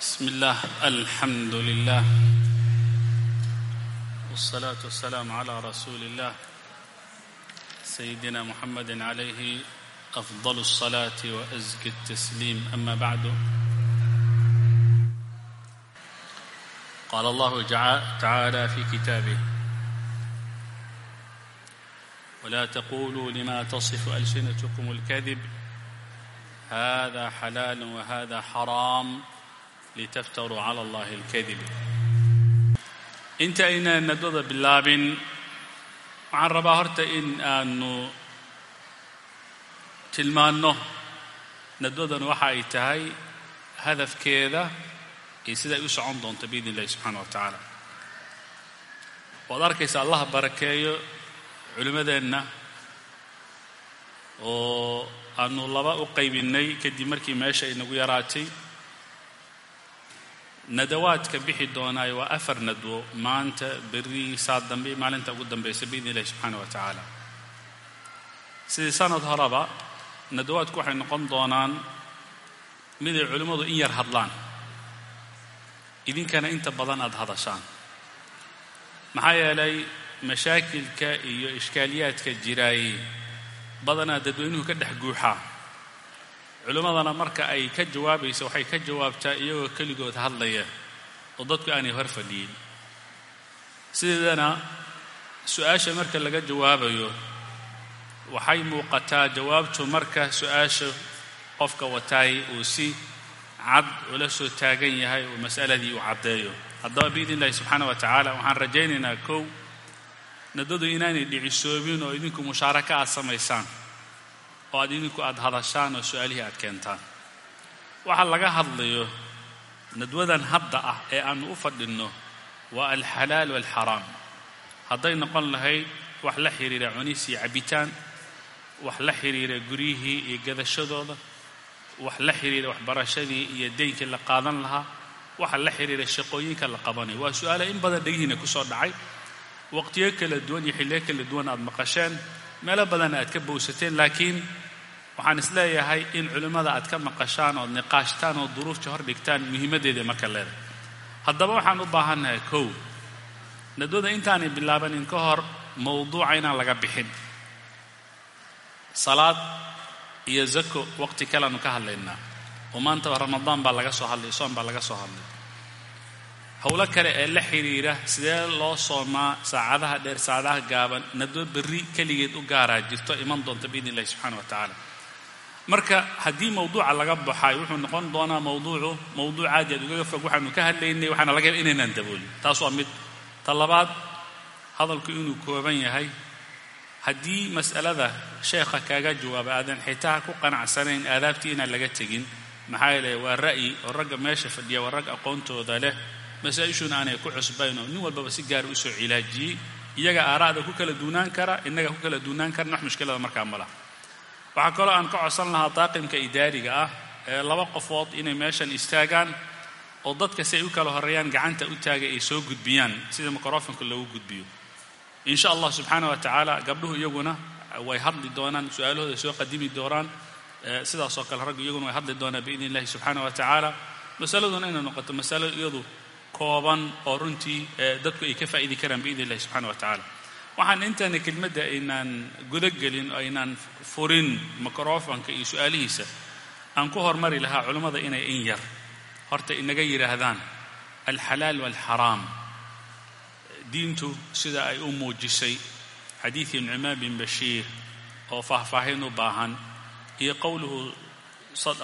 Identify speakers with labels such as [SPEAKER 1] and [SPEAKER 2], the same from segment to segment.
[SPEAKER 1] بسم الله الحمد لله والصلاة والسلام على رسول الله سيدنا محمد عليه أفضل الصلاة وأزك التسليم أما بعد قال الله تعالى في كتابه ولا تقولوا لما تصف ألسنتكم الكذب هذا حلال وهذا حرام litaftaruu cala allahi alkadib inta aynaan nadwada bilaabin waxaan rabaa horta in aanu tilmaanno nadwadan waxa ay tahay hadafkeeda iyo siday u socon doonto biidn illahi subxaana wa tacaala waad arkaysa allah barakeeyo culimmadeenna oo aanu laba u qaybinnay kadib markii meesha ay nagu yaraatay nadawaadka bixi doonaayo waa afar nadwo maanta berri saa dambe maalinta ugu dambaysa biidn illahi subxaana wa tacaala sidii sanad horeba nadawaadku waxay noqon doonaan miday culimmadu in yar hadlaan idinkana inta badan aada hadashaan maxaa yeelay mashaakilka iyo ishkaaliyaadka jiraayey badanaa dadweynuhu ka dhex guuxaa culimmadana marka ay ka jawaabaysa waxay ka jawaabtaa iyagoo keligood hadlaya oo dadku aanay hor fadhiyin sideedana su'aasha marka laga jawaabayo waxay muuqataa jawaabtu marka su'aasha qofka wataay uu si cad ula soo taagan yahay oo mas'aladii uu caddeeyo. Haddaba biidn illahi subxaana wa tacaala waxaan rajaynaynaa kow nadadu inaanay dhicisoobin oo idinku mushaaraka aad samaysaan oo aad idinku aada hadashaan oo su'aalihii aad keentaan. Waxa laga hadlayo nadwadan hadda ah ee aanu u fadhinno waa alxalaal waalxaraam hadday noqon lahayd wax la xidhiira cunis iyo cabbitaan wax la xidhiira guryihii iyo gadashadooda wax la xidhiira waxbarashadii iyo deynkii la qaadan lahaa waxa la xidhiira shaqooyinka la qabanayo waa su'aala in badan dhegihiina ku soo dhacay. Waqtiyo kala duwan iyo xilliyo kala duwan aad maqasheen meelo badan aad ka bowsateen laakiin waxaan is leeyahay in culimmada aad ka maqashaan ood niqaashtaan oo duruufta hor dhigtaan muhiimaddeeda marka leedahay haddaba waxaan u baahannahay kow nadwada intaanay bilaabanin ka hor mowduuca inaan laga bixin. Salaad iyo zako waqti kaleanu ka hadlaynaa. Oo maantaba ramadaan baa laga soo hadlay soom baa laga soo hadlay. Howlo kale ee la xidhiira sidee loo soomaa saacadaha dheer saacadaha gaaban nadwo berri keligeed u gaaraa jirto iman doonta biidn illahi subxana wa tacaala marka haddii mawduuca laga baxay wuxuu noqon doonaa mawduucu mawduuc aad ugaga fog waxaanu ka hadlaynay waxaana laga yaba inaynaan daboolin taas waa mid. Ta labaad hadalku inuu kooban yahay haddii mas'alada sheekha kaaga jawaaba aadan xitaa ku qanacsanayn aadaabtii inaan laga tegin. Maxaa yeelay waa ra'yi oo ragga meesha fadhiya waa rag aqoontooda leh. Masaa-ishuna aanay ku cusbayn nin walbaba si gaara u soo cilaajiyey. Iyaga aaraa'da ku kala duunaan kara innaga ku kala duunaan karana wax mushkilada markaa ma laha waxaa kaloo aan ka codsan lahaa daaqimka idaariga ah ee laba qofood inay meeshan istaagaan oo dadka si ay u kala horeeyaan gacanta u taagay ay soo gudbiyaan sida microfonka loogu gudbiyo. Insha allah subxaana wa tacaala gabdhuhu iyaguna way hadli doonaan su'aalahooda soo qadimi doonaan sidaasoo kale raggu iyaguna way hadli doonaan biidn illahi subxaana wa tacaala masaladuna inay noqoto masalo iyadu kooban oo runtii dadku ay ka faa'idi karaan biidn illahi subxana wa tacaala waxaan intaana kelmadda aynaan gudagelin oo aynaan furin microfonka iyo su'aalihiisa aan ku hormari lahaa culummada inay in yar. Horta inaga yidhaahdaan alxalaal waalxaraam diintu sida ay u muujisay xadiidkii nucmaan bin bashiir oo faahfaahin u baahan iyo qowluhu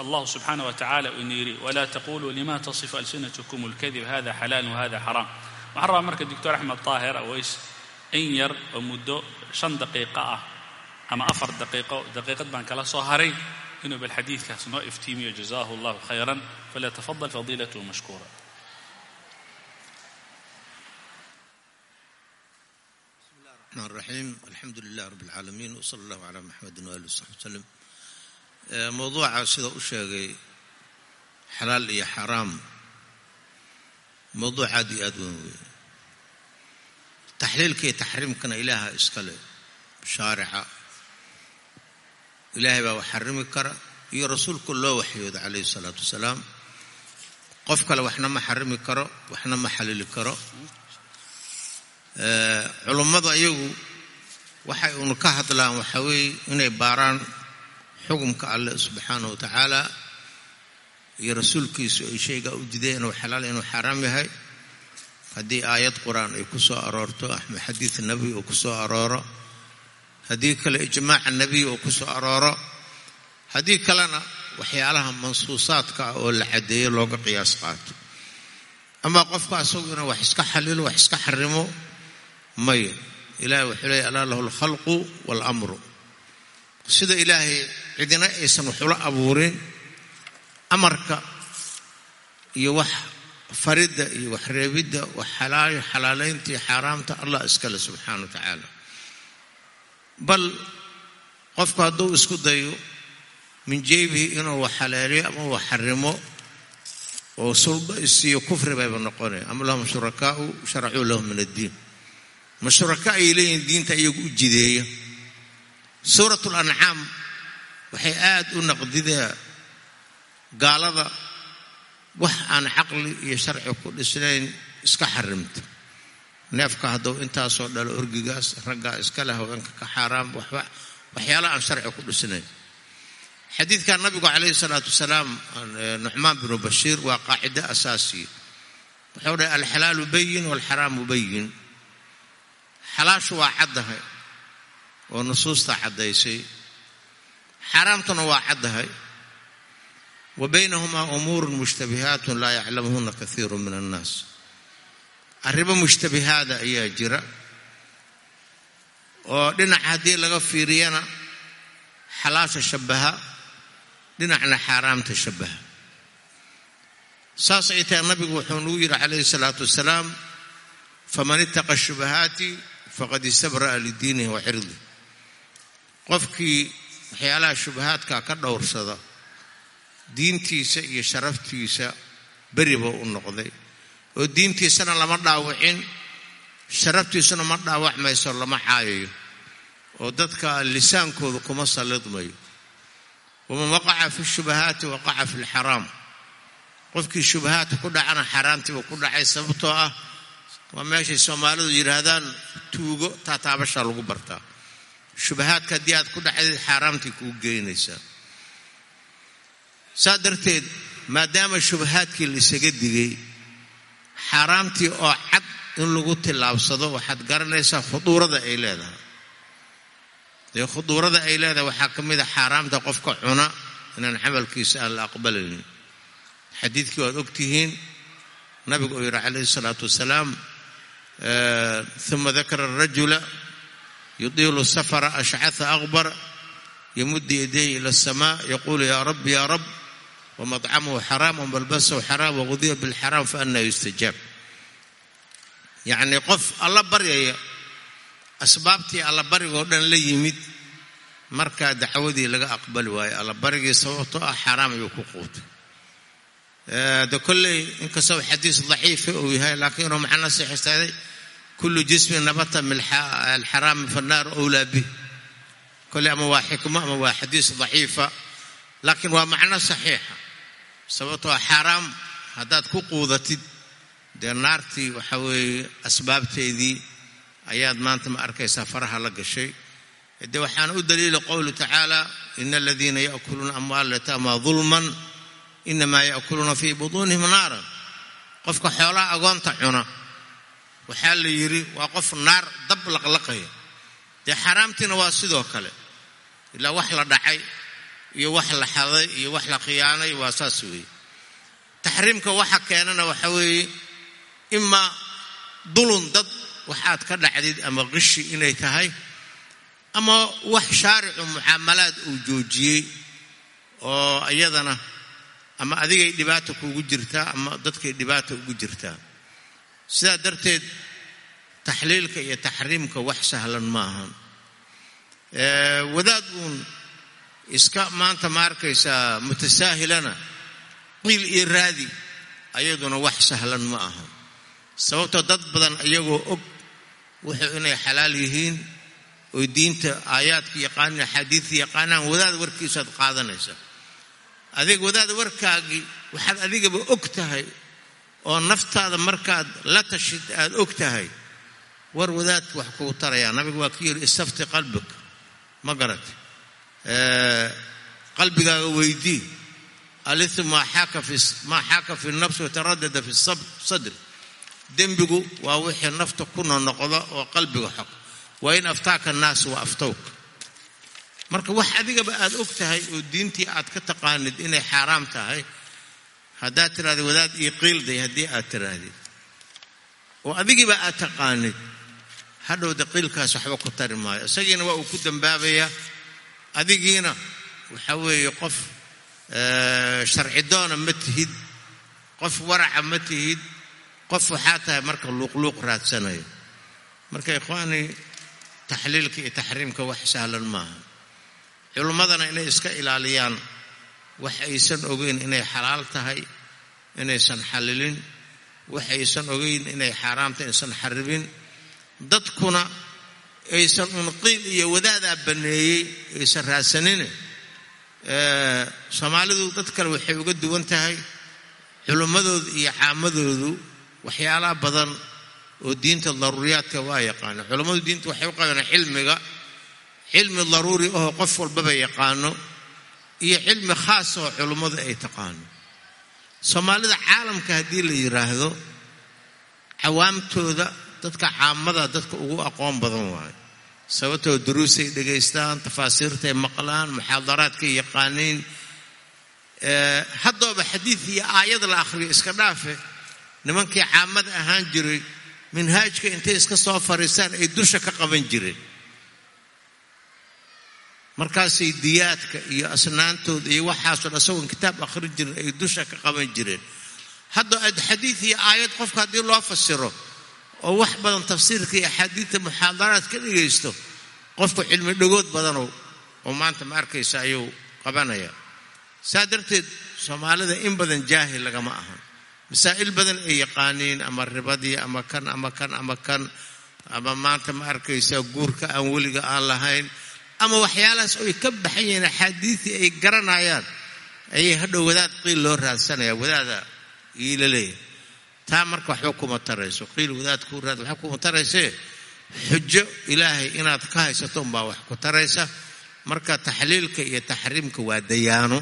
[SPEAKER 1] allahu subxaana wa tacala uu ina yidhi walaa taquluu lima tasifu alsinatkum اlkadib hada xalaal wahada xaraam waxaan rabaa marka doctor axmed taahir aways in yar oo muddo shan daqiiqo ah ama afar daqiiqo daqiiqad baan kala soo haray inuu bal xadiidkaas noo iftiimiyo jazahu allahu khayran falyatafadal fadiilatuhu mashkuura
[SPEAKER 2] الرحمن الرحيم الحمد لله رب العالمين وصلى الله على محمد وآله وصحبه وسلم موضوعa sida u sheegay xalaal iyo xaraam mowduuc aad iyo aad weyn weeye taxliilka iyo taxriimkana ilaaha iskale shaarica ilaahay baa wax xarimi kara iyo rasuulku loo waxyooda calayhi salaatu wasalaam qof kale waxna ma xarimi karo waxna ma xalili karo culummadu ayagu waxay unu ka hadlaan waxaa weeye inay baaraan xukumka alleh subxaanahu wa tacaala iyo rasuulkiisu ay shaygaa u dideen inuu xalaal inuu xaaraam yahay haddii aayad qur'aan ay ku soo aroorto ama xadiid nebi uu ku soo arooro haddii kale ijmaaca nebiy uu ku soo arooro haddii kalena waxyaalaha mansuusaadka ah oo la caddeeyo looga qiyaas qaato. Amaa qofka asagu wax iska xalilo wax iska xarimo maya ilahay wuxuu leeyay alaa lahu alkhalqu waalamru sida ilaahay cidina aysan waxula abuurin amarka iyo wax faridda iyo wax reebidda wax xalaal xalaalaynta iyo xaaraamta allah iskale subxaana wa tacaala. Bal qofku hadduu isku dayo min jeybihi inuu wax xaleeliyo ama wax xarimo oo suldo isiiyo kufri bayba noqonaya. Ama lahum shurakaau sharacuu lahum min addiin. Ma shuraka ay leeyihiin diinta iyagu u jideeya. Suurat lancaam waxay aad u naqdidaa gaalada wax aan caqli iyo sharci ku dhisnayn iska xarimta. Neefka hadduu intaasoo dhalo orgigaas raggaa iska leh haweenka ka xaaraam waxba waxyaala aan sharci ku dhisnayn. Xadiidka nabigu calayhi salaatu wasalaam nucmaan binu bashiir waa qaacido asaasiya wuxuu dhahay alxalaalu bayin waalxaraamu bayin xalaashu waa caddahay oo nusuusta caddaysay. Xaaraamtuna waa caddahay wa baynahumaa umuurun mushtabihaatun laa yaclamuhuna kaiiru min annaas arrimo mushtabihaada ayaa jira oo dhinac haddii laga fiiriyana xalaasha shabaha dhinacna xaaraamta shabaha saas ay tahay nabigu wuxuu nugu yidhi calayhi salaatu wasalaam faman ittaqa shubahaati faqad istabra'a lidiinihi wa cirdih qofkii waxyaalaha shubahaadka ka dhowrsada diintiisa iyo sharaftiisa beriba u noqday. Oo diintiisana lama dhaawicin sharaftiisuna ma dhaawacmayso lama caayayo. Oo dadka lisaankooda kuma sallidmayo waman waqaca fi shubahaati waqaca fi lxaraam. Qofkii shubahaadka ku dhacana xaaraantiibuu ku dhacay sababtoo ah waa meeshay soomaalidu yidhaahdaan tuugo taataabashaa lagu bartaa. Shubahaadka haddii aad ku dhacdid xaaraamtii kuu geynaysaa saa darteed maadaama shubahaadkii la isaga digay xaaraamtii oo cad in lagu tillaabsado waxaad garanaysaa khuduurada ay leedahay. Dee khuduurada ay leedahay waxaa ka mid a xaaraamta qofka cuna inaan camalkiisa aan la aqbalaynin xadiidkii waad ogtihiin nabigu uu yidhi calayhi salaatu wasalaam uma dakara arajula yudiilu safara ashcaa aqbar yamuddu yadayhi ila asamaa yaquulu yaa rabbi yaa rab wamacamahu xaraam wamalbasahu xaraam waqudiya bilxaraam faanaa yustajaab yacnii qof alla baryaya asbaabtii allabarigoo dhan la yimid markaa dacwadii laga aqbali waayo allabarigii sababtoo ah xaaraam ayuu ku quutay de kolley inkastoo xadiis daciifa uu yahay laakiin inuu macna sixistaaday kullu jismin nabata min alxaraami fannaaru owlaa bih kolley ama waa xikmo ama waa xadiis daciifa laakiin waa macno saxiixa sababtoo ah xaaraam haddaad ku quudatid dee naartii waxa weeye asbaabteedii ayaad maanta ma arkaysaa faraha la gashay. De waxaana u daliila qowlu tacaala ina aladiina yaakuluuna amwaala yataama dulman inamaa yaakuluuna fii butuunihim naaran qofka xoolaha agoonta cuna waxaa la yidhi waa qof naar dab laqlaqaya. Dee xaaraamtiina waa sidoo kale ilaa wax la dhacay iyo wax la xaday iyo wax la khiyaanay waa saas weeye. Taxriimka waxa keenana waxa weeye imaa dulun dad waxaad ka dhacdid ama qishi inay tahay ama wax shaaricu mucaamalaad uu joojiyey oo iyadana ama adigay dhibaata kuugu jirtaa ama dadkay dhibaata ugu jirtaa sidaa darteed taxliilka iyo taxriimka wax sahlan ma ahan wadaad uun iska maanta ma arkaysaa mutasaahilana? Qiil iyo raadi ayaduna wax sahlan ma aha. Sababtoo dad badan iyagoo og wuxuu inay xalaal yihiin oy diinta aayaadka yaqaanin axaadiidka yaqaanaan wadaad warkiisaad qaadanaysaa adig wadaad warkaagii waxaad adigaba og tahay oo naftaada markaad la tashid aada og tahay. War wadaad wax kuu tarayaa. Nabigu waa ku yidhi istafti qalbig ma garat qalbigaaga weydii aliu maa xaaka fi nafsi wataradada fi sadri. Dembigu waa wixii nafta ku nonoqda oo qalbiga xog waa in aftaaka naasu wa aftowka marka wax adigaba aad og tahay oo diintii aad ka taqaanid inay xaaraam tahay haddaad tiraahda wadaad io qiilday haddii aad tirahdid oo adigiiba aad taqaanid hadhowda qiilkaas waxba ku tari maayo. Isagiina waa uu ku dambaabayaa adigiina waxa weeye qof sharci doona ma tihid qof waraca ma tihid qof waxaa tahay marka luuqluuq raadsanayo. Marka ikhwaanii taxliilka iyo taxriimka wax sahlan maaha. Culimmadana inay iska ilaaliyaan wax aysan ogeyn inay xalaal tahay inaysan xallilin wax aysan ogeyn inay xaaraamta aysan xaribin dadkuna aysan unqiil iyo wadaadaa banneeyey aysan raadsanine soomaalidu dad kale waxay uga duwan tahay culimmadoodu iyo caamadoodu waxyaalaha badan oo diinta daruuriyaadka waa yaqaano. Culammadu diinta waxay u qabaan cilmiga cilmi daruuri ahoo qof walbaba yaqaano iyo cilmi khaas oo culummadu ay taqaano. Soomaalida caalamka haddii la yidhaahdo cawaamtooda dadka caamada dadka ugu aqoon badan waayo sababtoo duruusay dhegaystaan tafaasiirtay maqlaan muxaadaraadkay yaqaaniin. Haddooba xadiid iyo aayad la akhriyo iska dhaafe nimankii caamada ahaan jiray minhaajka intay iska soo fariistaan ay dusha ka qaban jireen. Markaasay diyaadka iyo asnaantooda iyo waxaasoo dhan isagoon kitaab akhrin jirin ay dusha ka qaban jireen. Hadda xadiid iyo aayad qofka haddii loo fasiro oo wax badan tafsiirka iyo axaadiidta muxaadaraad ka dhegaysto qofku cilmi dhagood badanow oo maanta ma arkaysa ayuu qabanaya. Saa darteed soomaalida in badan jaahil lagama ahan. Masaa'il badan ay yaqaaniin ama ribadii ama kan ama kan ama kan ama maanta ma arkaysa guurka aan weliga aan lahayn ama waxyaalahaas oy ka baxan yihiin axaadiidii ay garanayaan ayay hadhow wadaad qiil loo raadsanaya wadaada iila leeyahay taa marka waxba kuma tarayso. Qiil wadaad kuu raad waxa kuma taraysee? Xujo ilaahay inaad ka haysato umbaa wax ku taraysa. Marka taxliilka iyo taxriimka waa dayaano.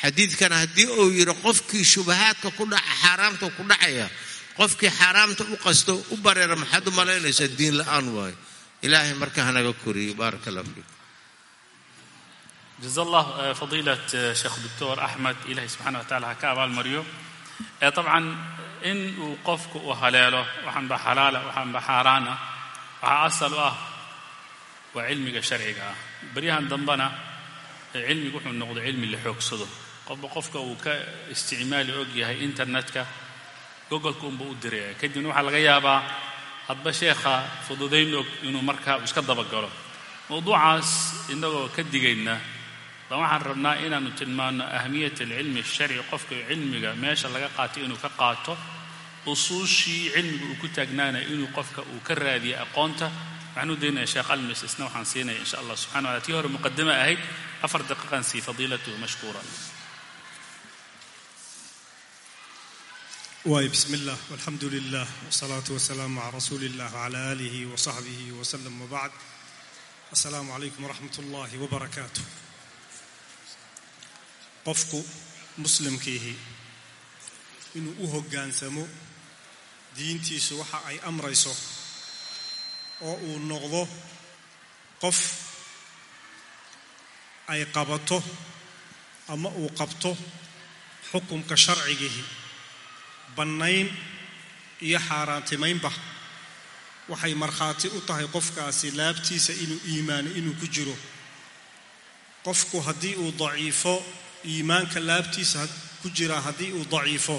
[SPEAKER 2] Xadiidkana haddii uu yidhi qofkii shubahaadka ku dhaca xaaraamta ku dhacaya qofkii xaaraamta u qasto u bareera maxaad u malaynaysaa diin la'aan waayo ilaahay marka hanaga koriyo baaraka allah fiikum
[SPEAKER 1] jaza allah eh, fadiilat eh, sheekh doctor axmed ilahay subxana wa tacala ha ka abaalmariyo. Eh, ee in uu qofku u haleelo waxaanba xalaala waxaanba xaaraana ah waxaa asal u ah waa cilmiga sharciga ah. Baryahan dambena cilmigu wuxuu noqdo cilmi la xoogsado. Qofba qofka uu ka isticmaali og yahay internetka gogolka unba u diraya kadibna waxaa laga yaabaa hadba sheekha fududayn og inuu markaa iska dabagalo. Mowduucaas inagoo ka digayna baan waxaan rabnaa inaanu tilmaano ahmiyat alcilmi alsharci qofka cilmiga meesha laga qaatay inuu ka qaato usuushii cilmiga uu ku taagnaanaya inuu qofka uu ka raadiyo aqoonta waxaan u daynaya sheekh almis isna waxaan siinaya insha allah subxana wala tii hore muqadama ahayd afar daqiiqan sii fadiilatuhu mashkuura
[SPEAKER 3] واي بسم الله والحمد لله والصلاة والسلام على رسول الله وعلى آله وصحبه وسلم وبعد السلام عليكم ورحمة الله وبركاته qofku muslimkiihi inuu u hoggaansamo diintiisu waxa ay amrayso oo uu noqdo qof ay qabato ama uu qabto xukumka sharcigiihi bannayn iyo xaaraantimaynba. Waxay markhaati u tahay qofkaasi laabtiisa inuu iimaano inuu ku jiro. Qofku haddii uu daciifo iimaanka laabtiisa ku jira haddii uu daciifo.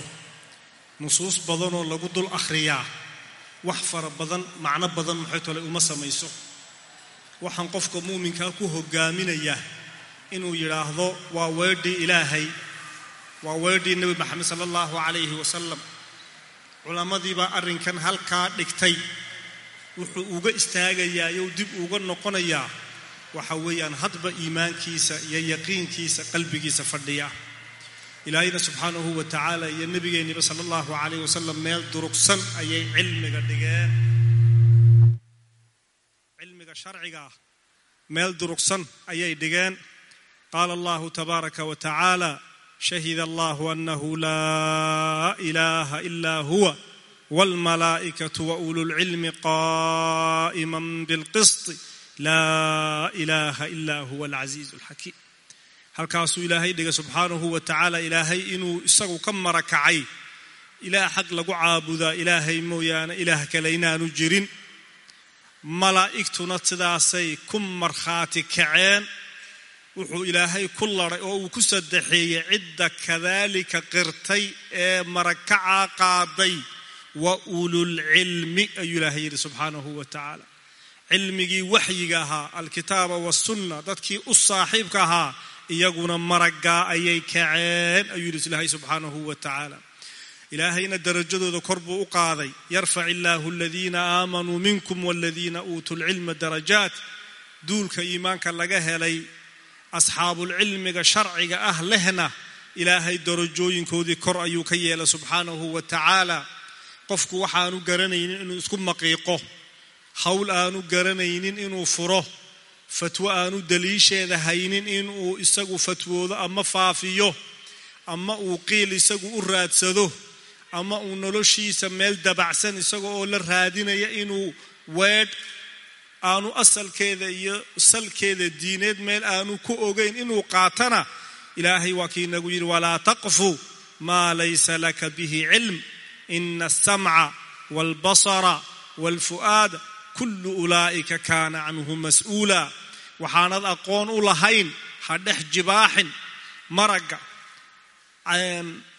[SPEAKER 3] Nusuus badanoo lagu dul akhriyaa. Wax fara badan macno badan maxay tole uma samayso. Waxaan qofka muuminkaa ku hogaaminayaa inuu yidhaahdo waa weedhii ilaahay. Waa weedhii nebi maxamed sala allahu calayhi wasalam culammadiibaa arrinkan halkaa dhigtay. Wuxuu uga istaagayaa yow dib uga noqonayaa waxa weeyaan hadba iimaankiisa iyo yaqiinkiisa qalbigiisa fadhiya. Ilaahayna subxaanahu wa tacaala iyo nebigeenniba sala allahu calayh wasalam meel durugsan ayay cilmiga dhigeen. Cilmiga sharciga ah meel durugsan ayay dhigeen. Qaala allahu tabaaraka wa tacaala shahida allahu annahu laa ilaaha ilaa huwa waalmalaa'ikatu wa ululcilmi qaa'iman bilqisti laa ilaaha ilaa huwa alcasiizu alxakiim halkaasuu ilaahay dhigay subxaanahu wa tacaala ilaahay inuu isagu ka marakacay. Ilaah xaq lagu caabudaa ilaahay mooyaane ilaah kale inaanu jirin. Malaa'igtuna sidaasay ku markhaati kaceen. Wuxuu ilaahay ku laday oo uu ku saddexeeyey cidda kadaalika qirtay ee marakacaa qaaday wa ululcilmi ayuu ilaahay yidhi subxaanahu wa tacaala cilmigii waxyiga ahaa alkitaaba wasunna dadkii u saaxiibka ahaa iyaguna maraggaa ayay kaceen ayuu yidhi ilaahay subxaanahu wa tacaala. Ilaahayna darajadooda kor buu u qaaday. Yarfac illaahu aladiina aamanuu minkum waladiina uutuu lcilma darajaat. Duulka iimaanka laga helay asxaabulcilmiga sharciga ah lehna ilaahay darajooyinkoodii kor ayuu ka yeelay subxaanahu wa tacaala. Qofku waxaanu garanaynin inuu isku maqiiqo hawl aanu garanaynin inuu furo fatwo aanu daliisheeda haynin inuu isagu fatwoodo ama faafiyo ama uu qiil isagu u raadsado ama uu noloshiisa meel dabacsan isaga oo la raadinaya inuu weedh aanu asalkeeda iyo salkeeda diineed meel aanu ku ogayn inuu qaatana ilaahay waa kii nagu yidhi walaa taqfu maa laysa laka bihi cilm. Ina alsamca waalbasara waalfu'aada kullu ulaa'ika kaana canhu mas'uula. Waxaanad aqoon u lahayn ha dhex jibaaxin maragga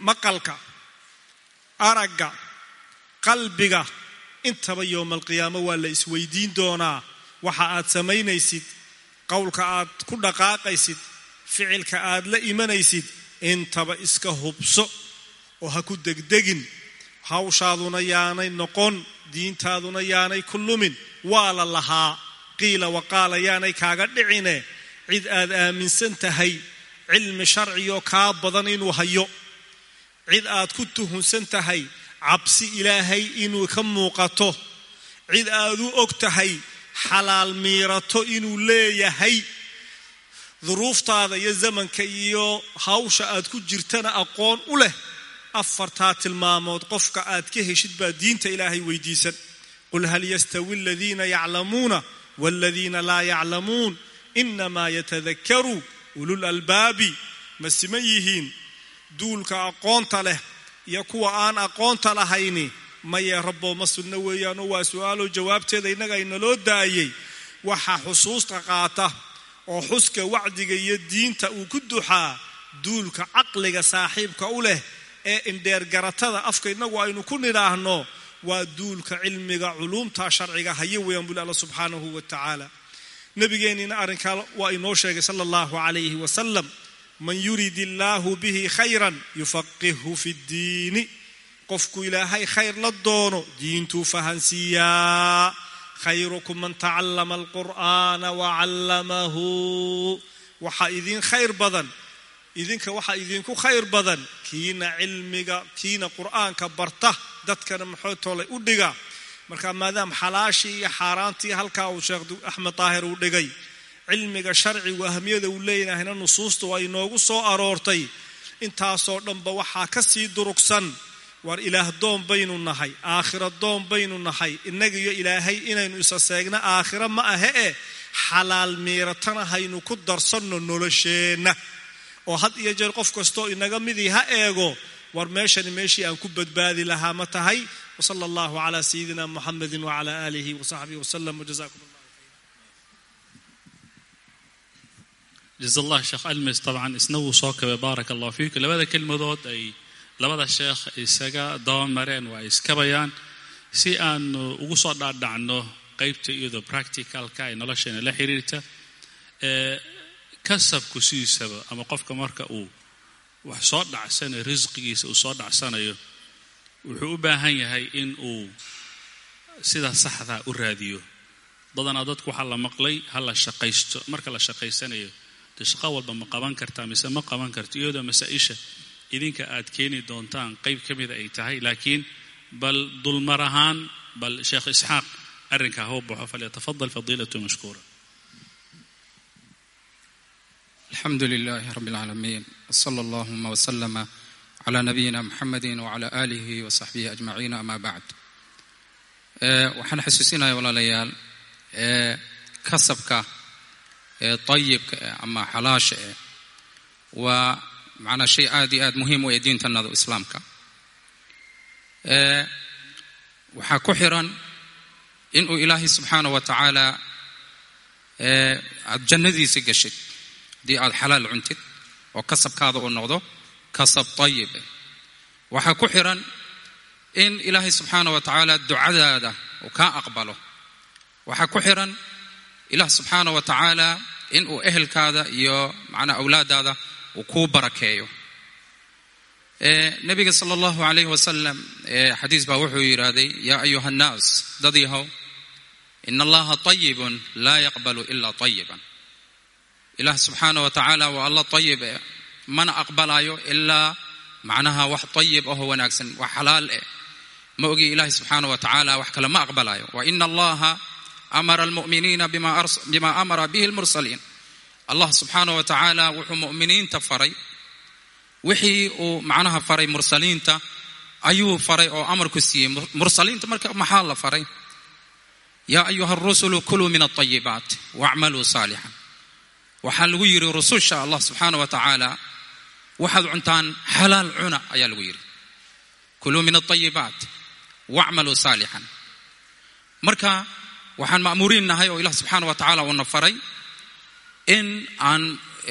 [SPEAKER 3] maqalka aragga qalbiga intaba yowma alqiyaamo waa la isweydiin doonaa. Waxa aad samaynaysid qowlka aad ku dhaqaaqaysid ficilka aad la imanaysid intaba iska hubso oo ha ku degdegin. Hawshaaduna yaanay noqon diintaaduna yaanay ku lumin waa la lahaa. Qiila waqaala yaanay kaaga dhicine. Cid aad aaminsan tahay. Cilmi sharciyoo kaa badan inuu hayo. Cid aad ku tuhunsan tahay. Cabsi ilaahay inuu ka muuqato. Cid aad u og tahay. Xalaal miirato inuu leeyahay. Duruuftaada iyo zamanka iyo hawsha aad ku jirtana aqoon u leh afartaa tilmaamood qofka aad ka heshid baa diinta ilaahay weydiisan qul hal yastawi aladiina yaclamuuna waladiina laa yaclamuun inamaa yatadakaru ulul albaabi ma siman yihiin duulka aqoonta leh iyo kuwa aan aqoonta lahayni maye rabbo ma sugno weeyaanoo waa su'aaloo jawaabteeda innaga aynaloo daayey waxaa xusuusta qaata oo xuska wacdiga iyo diinta uu ku duxaa duulka caqliga saaxiibka u leh ee indheergaratada afka innagu aynu ku nidhaahno waa duulka cilmiga culuumta sharciga haya weeyaan buli alla subxaanahu wa tacaala nabigeennina arrinkaa waa inoo sheegay sala allahu calayhi wasalam man yurid illaahu bihi khayran yufaqihhu fi ddiini. Qofku ilaahay khayr la doono diintuu fahansiiyaa. Khayrukum man tacallama alqur'aana wacallamahu waxaa idiin khayr badan idinka waxaa idinku khayr badan kiina cilmiga kiina qur'aanka barta dadkana maxoo tolay u dhiga. Marka maadaama xalaashii iyo xaaraantii halkaa uu sheekh axmed daahir uu dhigay cilmiga sharcigu ahamiyada uu leeyahayna nusuusta waa inoogu soo aroortay. Intaasoo dhanba waxaa ka sii durugsan war ilaah doon baynu nahay aakhira doon baynu nahay. Innagiyo ilaahay inaynu isa seegna aakhira ma ahe e xalaal miiratana haynu ku darsanno nolosheenna oo had iyo jeer qof kastoo inaga midii ha eego war meeshani meeshii aan ku badbaadi lahaa ma tahay. Wsala allahu cala sayidina muxamedi wcala aalihi wasaxbihi wasalam wjazakum allah
[SPEAKER 1] jaza allah sheekh almis dabcan isna soo kabay baaraka allah fiiku labada kelmadood ay labada sheekh isaga dabamareen waa ay iskabayaan si aanu ugu soo dhaadhacno qeybta iyadoo practicalka ay nolosheena la xiriirta kasabku sidiisaba ama qofka marka uu wax soo dhacsanayo risqigiisa uu soo dhacsanayo wuxuu u baahan yahay in uu sida saxdaa u raadiyo. Badanaa dadku waxaa la maqlay ha la shaqaysto. Marka la shaqaysanayo dee shaqo walba ma qaban kartaa mise ma qaban karto iyadoo masaa-isha idinka aad keeni doontaan qayb ka mida ay tahay. Laakiin bal dulmar ahaan bal sheekh isxaaq arrinkaa hau baxo falyatafadal fadiilatu mashkuura
[SPEAKER 4] الحمد لله رب العالمين وصلى اللهم وسلم على نبينا محمد وعلى آله وصحبه أجمعين أما بعد waxaan xasuusinaya walaalayaal kasabka ayibka ama xalaasha eh waa macnaa shay aad iyo aad muhiim u ee diintanada islaamka waxaa ku xiran inuu ilaahay subxaana wa tacaala aad jannadiisa gashid haddii aad xalaal cuntid oo kasabkaada uu noqdo kasab ayibe waxaa ku xiran in ilaahay subxaana wa tacaala ducadaada uu kaa aqbalo. Waxaa ku xiran ilaah subxaana wa tacaala in uu ehelkaada iyo macnaa awlaadaada uu kuu barakeeyo. Nabiga sala allahu alayhi wasalam xadiis baa wuxuu yidhaahday yaa ayuha annaas dad yahow in allaha ayibun laa yaqbalu ila ayiban ilaah subxaana wa tacaala waa alla ayib eh mana aqbalayo ilaa macnaha wax ayib aho wanaagsan wax xalaal eh ma ogi ilaahi subxaana wa tacaala wax kale ma aqbalayo wa ina allaha amara almu'miniina bima amara bihi lmursaliin allah subxaana wa tacaala wuxuu mu'miniinta faray. Wixii uu macnaha faray mursaliinta ayuu faray oo amarku siiyey. Mursaliinta marka maxaa la faray? Yaa ayuha arusulu kuluu min alayibaat wacmaluu saalixan waxaa lagu yidhi rususha allah subxaana wa tacaala waxaad cuntaan xalaal cuna ayaa lagu yidhi. Kuluu min alayibaat wacmaluu saalixan marka waxaan ma'muuriin nahay oo ilah subxaana wa tacaala uuna faray in aan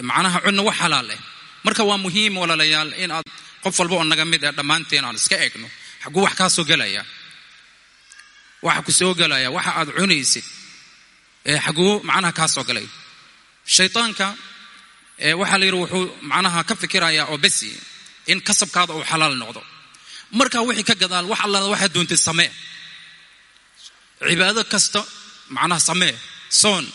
[SPEAKER 4] macnaha cunno wax xalaal eh marka waa muhiim walaalayaal in aad qof walba oo naga mid eh dhammaanteen aan iska egno xagguu wax kaa soo gelaya waxa ku soo gelaya waxa aad cunaysid ee xagguu macnaha kaa soo galay shaytaanka waxaa la yidhi wuxuu macnaha ka fikirayaa oo besi in kasabkaada uu xalaal noqdo. Marka wixii ka gadaal wax allaala waxaad doontay samee. Cibaado kasta macnaha samee soon.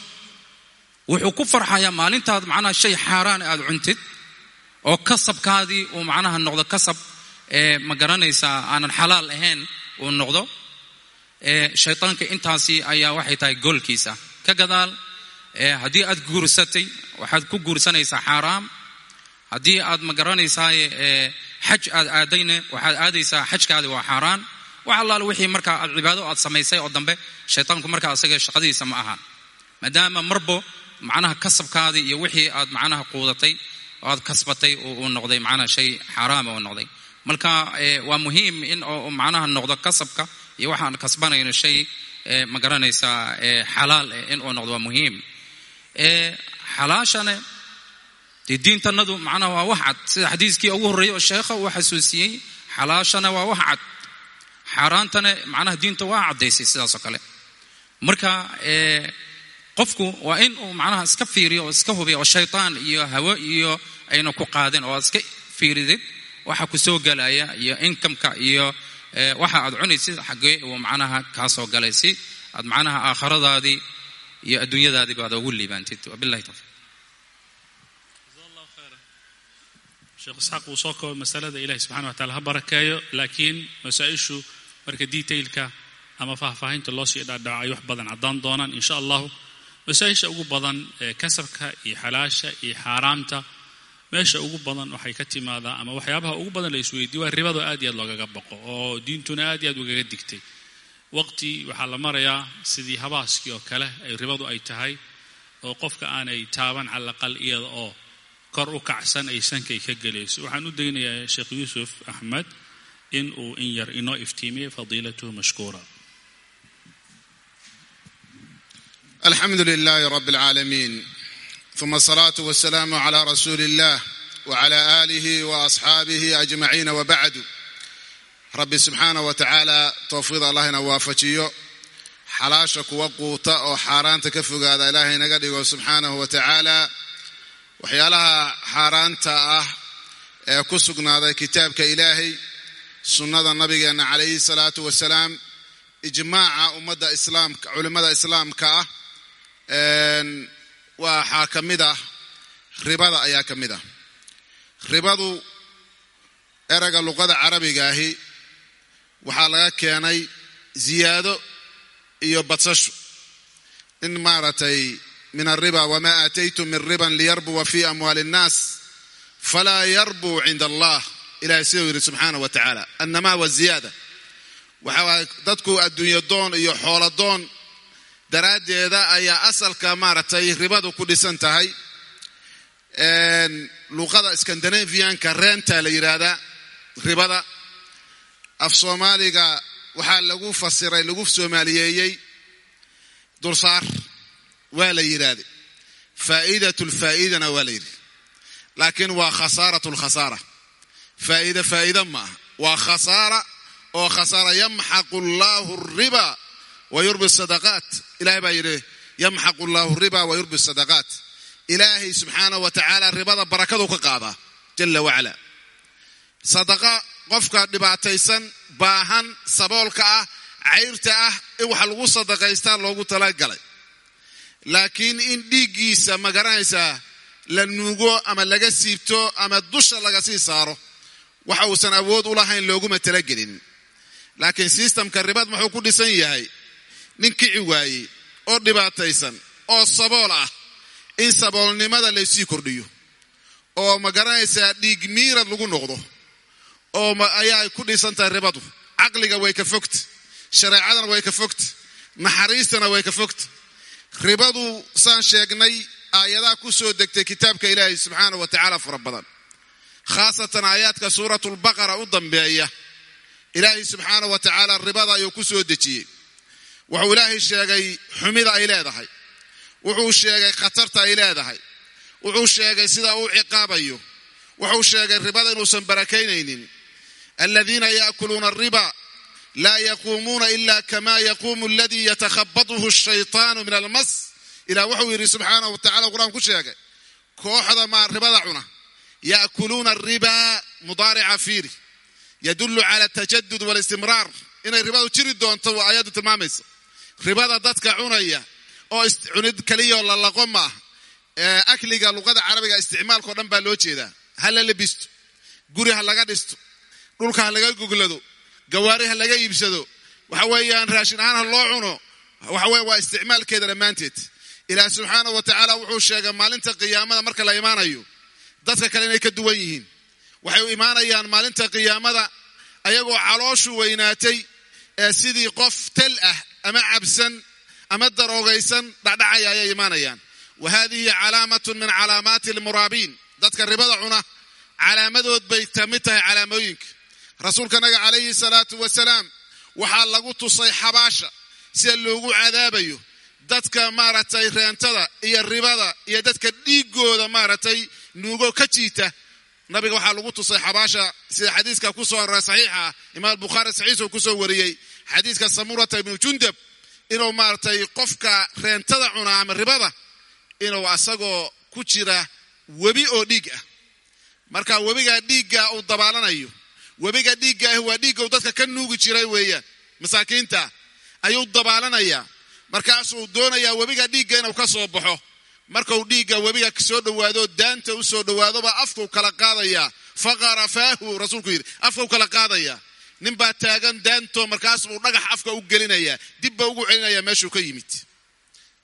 [SPEAKER 4] Wuxuu ku farxayaa maalintaad macnaha shay xaaraan aad cuntid oo kasabkaadii uu macnaha noqdo kasab ma garanaysaa aanan xalaal ahayn uu noqdo. Shaytaanka intaasi ayaa waxay tahay goolkiisa. Ka gadaal haddii aad guursatay waxaad ku guursanaysaa xaaraam. Haddii aad ma garanaysaa xaj aad aadayne waxaad aadaysaa xajkaadi waa xaaraan. Wax allaale wixii markaa aad cibaado aad samaysay oo dambe shaytaanku markaa isaga shaqadiisa ma ahaan maadaama marbo macnaha kasabkaadii iyo wixii aad macnaha quudatay oo aad kasbatay uu noqday macnaha shay xaaraama uu noqday. Marka waa muhiim in macnaha noqdo kasabka iyo waxaan kasbanayno shay ma garanaysaa xalaal in uu noqdo waa muhiim xalaashane dee diintanadu macnaha waa wax cad. Sida xadiiskii ugu horreeyey oo sheekha uu xasuusiyey xalaashana waa wax cad. Xaaraantana macnaha diinta waa caddaysay sidaas oo kale. Marka qofku waa in uu macnaha iska fiiriyo oo iska hubiyo oo shaytaan iyo hawo iyo ayna ku qaadin oo aad iska fiiridid waxa ku soo galaya iyo inkamka iyo waxa aad cunaysid xaggee uu macnaha kaa soo galay aad macnaha aakhiradaadii iyo adduunyadaadiiba aad ugu liibaantid wabillahi tawfiiq.
[SPEAKER 1] Sheekh isxaaq wuu soo koobay masalada ilahi subxana wa tacala ha barakeeyo laakiin masaa-ishu marka detailka ama faahfaahinta loo sii dhaadhaco ay wax badan caddaan doonaan insha allahu. Masaa-isha ugu badan ee kasabka iyo xalaasha iyo xaaraamta meesha ugu badan waxay ka timaadaa ama waxyaabaha ugu badan la isweydiiyo waa ribado aad iyo aad loogaga baqo oo diintuna aad iyo aad ugaga digtay waqti waxaa la marayaa sidii habaaskii oo kale ay ribadu ay tahay oo qofka aanay taaban calaqal iyada oo kor u kacsan aysankay ka gelayso. Waxaan u daynayaa sheekh yuusuf axmed in uu in yar inoo iftiimiye fadiilatuhu mashkuura.
[SPEAKER 5] Alxamdu lilahi rabi اlcaalamiin uma asalaatu wasalaamu cla rasuuli اllah wcla aalihi waasxaabihi ajmaciin wabacdu rabbi subxaana wa tacaala towfiid allahna waafajiyo. Xalaasha kuwa quuta oo xaaraanta ka fogaada ilaahay naga dhigo subxaanahu wa tacaala. Waxyaalaha xaaraanta ah ee ku sugnaaday kitaabka ilaahay sunnada nabigeenna calayhi salaatu wasalaam ijmaaca ummadda islaamka culimmada islaamka ah waxaa ka mid ah ribada ayaa ka mid ah. Ribadu erega luqada carabigaahi waxaa laga keenay ziyaado iyo badsasho. In maaragtay min alriba wamaa aataytum min riban liyarbuwa fi amwaali innaas falaa yarbuu cinda allah ilahay siduu yidhi subxaana wa tacaala annamaa wa ziyaada. Dadku adduunyo doon iyo xoolo doon daraaddeeda ayaa asalka maaragtay ribadu ku dhisan tahay. Luqada scandinavianka reenta la yidhaahdaa ribada af soomaaliga waxaa lagu fasiray lagu soomaaliyeeyey dulsaar waa la yidhaahday faa'iidatu lfaa'idana waa la yidhi laakiin waa khasaaratu lkhasaara faa'iida faa'iida maaha waa khasaara oo khasaara yamxaqu allaahu riba wa yurbi sadaqaat. Ilahay baa yidhi yamxaqu allaahu riba wa yurbi sadaqaat. Ilaahay subxaana wa tacaala ribada barakadu ka qaadaa jala wacala sadaqa qofka dhibaataysan baahan saboolka ah cayrta ah in wax lagu sadaqaystaa loogu talagalay laakiin in dhiiggiisa ma garanaysaa la nuugo ama laga siibto ama dusha laga sii saaro waxa uusan awood u lahayn looguma talagelin laakiin sistamka ribad muxuu ku dhisan yahay nin kici waayey oo dhibaataysan oo sabool ah in saboolnimada laysii kordhiyo oo ma garanaysaa dhiig miirad lagu noqdo oo ayaa ku dhisan tahay ribadu. Caqliga way ka fogta shareecadana way ka fogta naxariistana way ka fogta ribadu saan sheegnay aayadaha ku soo degtay kitaabka ilaahay subxaana wa tacaala fara badan. Khaasatan aayaadka suuratulbaqara u dambeeya. Ilaahay subxaana wa tacaala ribada ayuu ku soo dejiyey. Wuxuu ilaahay sheegay xumida ay leedahay. Wuxuu sheegay khatarta ay leedahay. Wuxuu sheegay sida uu ciqaabayo. Wuxuu sheegay ribada inuusan barakaynaynin aladiina yaakuluuna ariba laa yaquumuuna ila kama yaquumu aladii yatakhabatuhu ashaytaanu min almas ilah wuxuu yidhi wa tacala qur'aan ku sheegay kooxda maa ribada cuna yaakuluuna ariba mudaarica fiiri yadullu cala atajadud walistimraar inay ribadu jiri doonto waa aayaddu tilmaamaysa ribada dadka cunaya oo cunid keliyao lalaqo maah akliga luqada carabiga isticmaalkao dhan baa loo jeedaa ha la labisto guri ha laga dhisto dhulka ha laga goglado gawaari ha laga iibsado waxa weeyaan raashin ahaan ha loo cuno waxa weye waa isticmaalkeeda dhammaanteed. Ilaah subxaana wa tacaala wuxuu sheegay maalinta qiyaamada marka la imaanayo dadka kale inay ka duwan yihiin. Waxay u imaanayaan maalinta qiyaamada ayagoo calooshu weynaatay ee sidii qof tel ah ama cabsan ama daroogaysan dhacdhacaya ayay imaanayaan. Wa hadihi calaamatun min calaamaati almuraabiin. Dadka ribada cuna calaamadood bay ka mid tahay calaamooyinka rasuulkanaga calayhi salaatu wasalaam waxaa lagu tusay xabaasha sida loogu cadaabayo dadka maaragtay reentada iyo ribada iyo dadka dhiigooda maaragtay nuugo ka jiita. Nabiga waxaa lagu tusay xabaasha sida xadiiska ku soo arora saxiixa imaam bukhaari saxiixu ku soo wariyey. Xadiiska samurata ibnu jundab inuu maaragtay qofka reentada cuna ama ribada inuu asagoo ku jira webi oo dhiig ah. Marka webigaa dhiigga uu dabaalanayo webiga dhiigga ah waa dhiigga uu dadka ka nuugi jiray weeyaan. Masaakiinta ayuu dabaalanayaa markaasuu doonayaa webiga dhiigga inuu ka soo baxo. Markuu dhiigga webiga soo dhowaado daanta u soo dhowaadoba afkau kala qaadayaa faqarafaahu rasuulku yidhi afkau kala qaadayaa ninbaa taagan daanto markaas buu dhagax afka u gelinayaa dibba ugu celinayaa meeshuu ka yimid.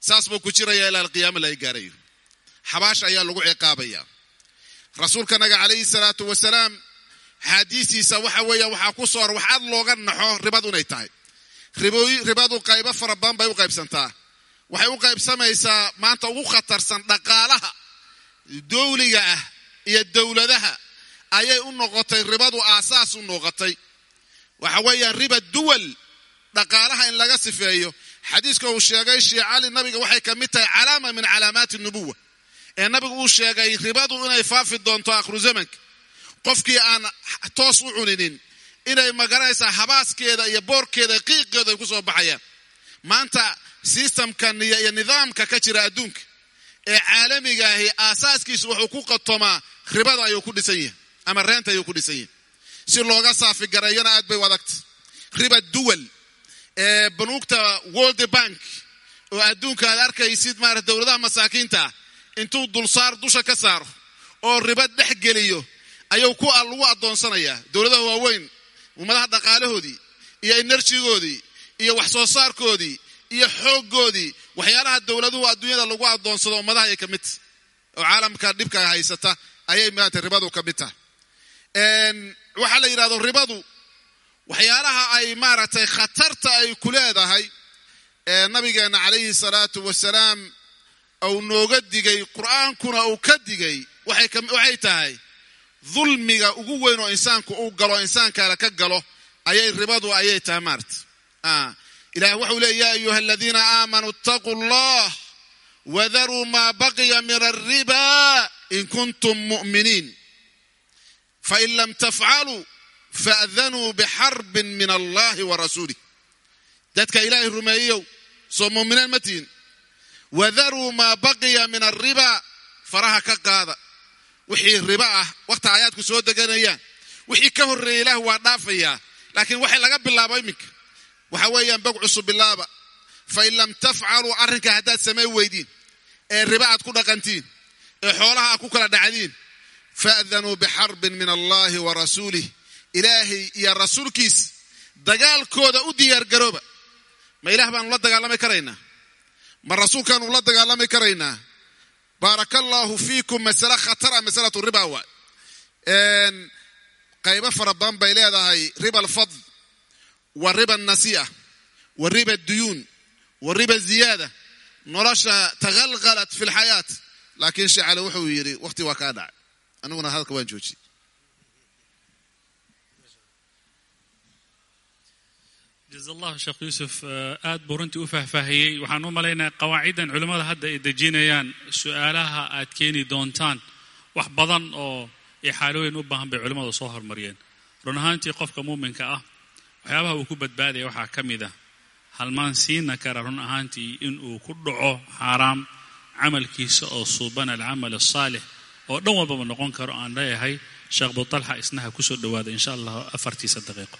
[SPEAKER 5] Saas buu ku jirayaa ilaa alqiyaama laga gaarayo. Xabaash ayaa lagu ciqaabayaa rasuulkanaga calayhi salaatu wasalaam xaadiistiisa waxa weeya waxaa ku soo wax aad looga naxo ribadu inay tahay. Ribadu qaybo fara badan bay u qaybsantaa. Waxay u qaybsamaysaa maanta ugu khatarsan dhaqaalaha dowliga ah iyo dowladaha ayay u noqotay ribadu aasaas u noqotay. Waxa weeyaan riba duwal dhaqaalaha in laga sifeeyo. Xadiiska uu sheegay shii cali nabiga waxay ka mid tahay calaama min calaamaati nubuwa ee nabigu uu sheegay ribadu inay faafi doonto akhru zamanka qofkii aan toos u cuninin inay ma garanaysaa habaaskeeda iyo boorkeeda qiiqeeda ay ku soo baxayaan. Maanta sistamkan iyo nidaamka ka jira adduunka ee caalamiga ahi aasaaskiisu wuxuu ku qatomaa ribada ayuu ku dhisan yahay ama reenta ayuu ku dhisan yahay. Si looga saafi gareeyana aad bay u adagta riba duwal ee banuugta world bank oo adduunka aad arkaysid maarata dowladaha masaakiinta ah intuu dulsaar dusha ka saaro oo riba dhex geliyo ayuu ku lagu addoonsanayaa dowladaha waaweyn ummadaha dhaqaalahoodii iyo enerjigoodii iyo wax soo saarkoodii iyo xooggoodii. Waxyaalaha dowladuhu adduunyada lagu addoonsado ummadaha ay ka mid tahay. Oo caalamka dhibka haysata ayay maarata ribadu ka mid tahay. Waxaa la yidhahdo ribadu waxyaalaha ay maaragtay khatarta ay ku leedahay nabigeenna calayhi salaatu wasalaam uu nooga digay qur'aankuna uu ka digay waxay tahay dulmiga ugu weyn oo insaanku uu galo insaankaale ka galo ayay ribadu ayay tahay maarata ilaah wuxuu leey ya ayuha aladiina aamanuu ittaquu allah wadaruu maa baqiya min alriba in kuntum mu'miniin. Fain lam tafcaluu faadanuu bixarbin min allahi wa rasuulih dadka ilaahay rumeeyow soo muuminiin ma tihin. Wadaruu maa baqiya min alriba faraha ka qaada wixii riba ah wakhta aayaadku soo deganayaan wixii ka horreeyay ilaah waa dhaafayaa laakiin waxay laga bilaabo iminka waxa weeyaan bog cusub bilaaba. Fain lam tafcaluu arrinka haddaad samayn weydiin ee riba aad ku dhaqantiin ee xoolaha aad ku kala dhacdiin faadanuu bixarbin min allahi wa rasuulih ilaahay iyo rasuulkiis dagaalkooda u diyaargarooba ma ilaah baanu la dagaalami karaynaa? Ma rasuulkaanu la dagaalami karaynaa baaraka allaahu fiikum masale khatara masalatu riba waay qaybo fara badan bay leedahay riba alfadl wa riba alnasi'a wa riba adduyuun wa riba ziyaada nolosha taghalghalat fi lxayaat laakiin sheekh cali wuxuu yidhi wakhti waa kaa dhacay. Aniguna hadalka waan joojiyey
[SPEAKER 1] jaza allahu sheekh yuusuf aad buu runtii u faahfaahiyey. Waxaan u malaynaya qawaaciddan culimmada hadda ay dejinayaan su'aalaha aad keeni doontaan wax badan oo ixaalooyin u baahan bay culimmadu soo hormariyeen. Run ahaantii qofka muuminka ah waxyaabaha uu ku badbaadaya waxaa ka mid ah halmaan siina kara run ahaantii inuu ku dhaco xaaraam camalkiisa oo suuban alcamal asaalix oo dhan walbaba noqon karo aan leeyahay sheekh butalxa isnaha ku soo dhawaada insha allah afartiisa daqiiqo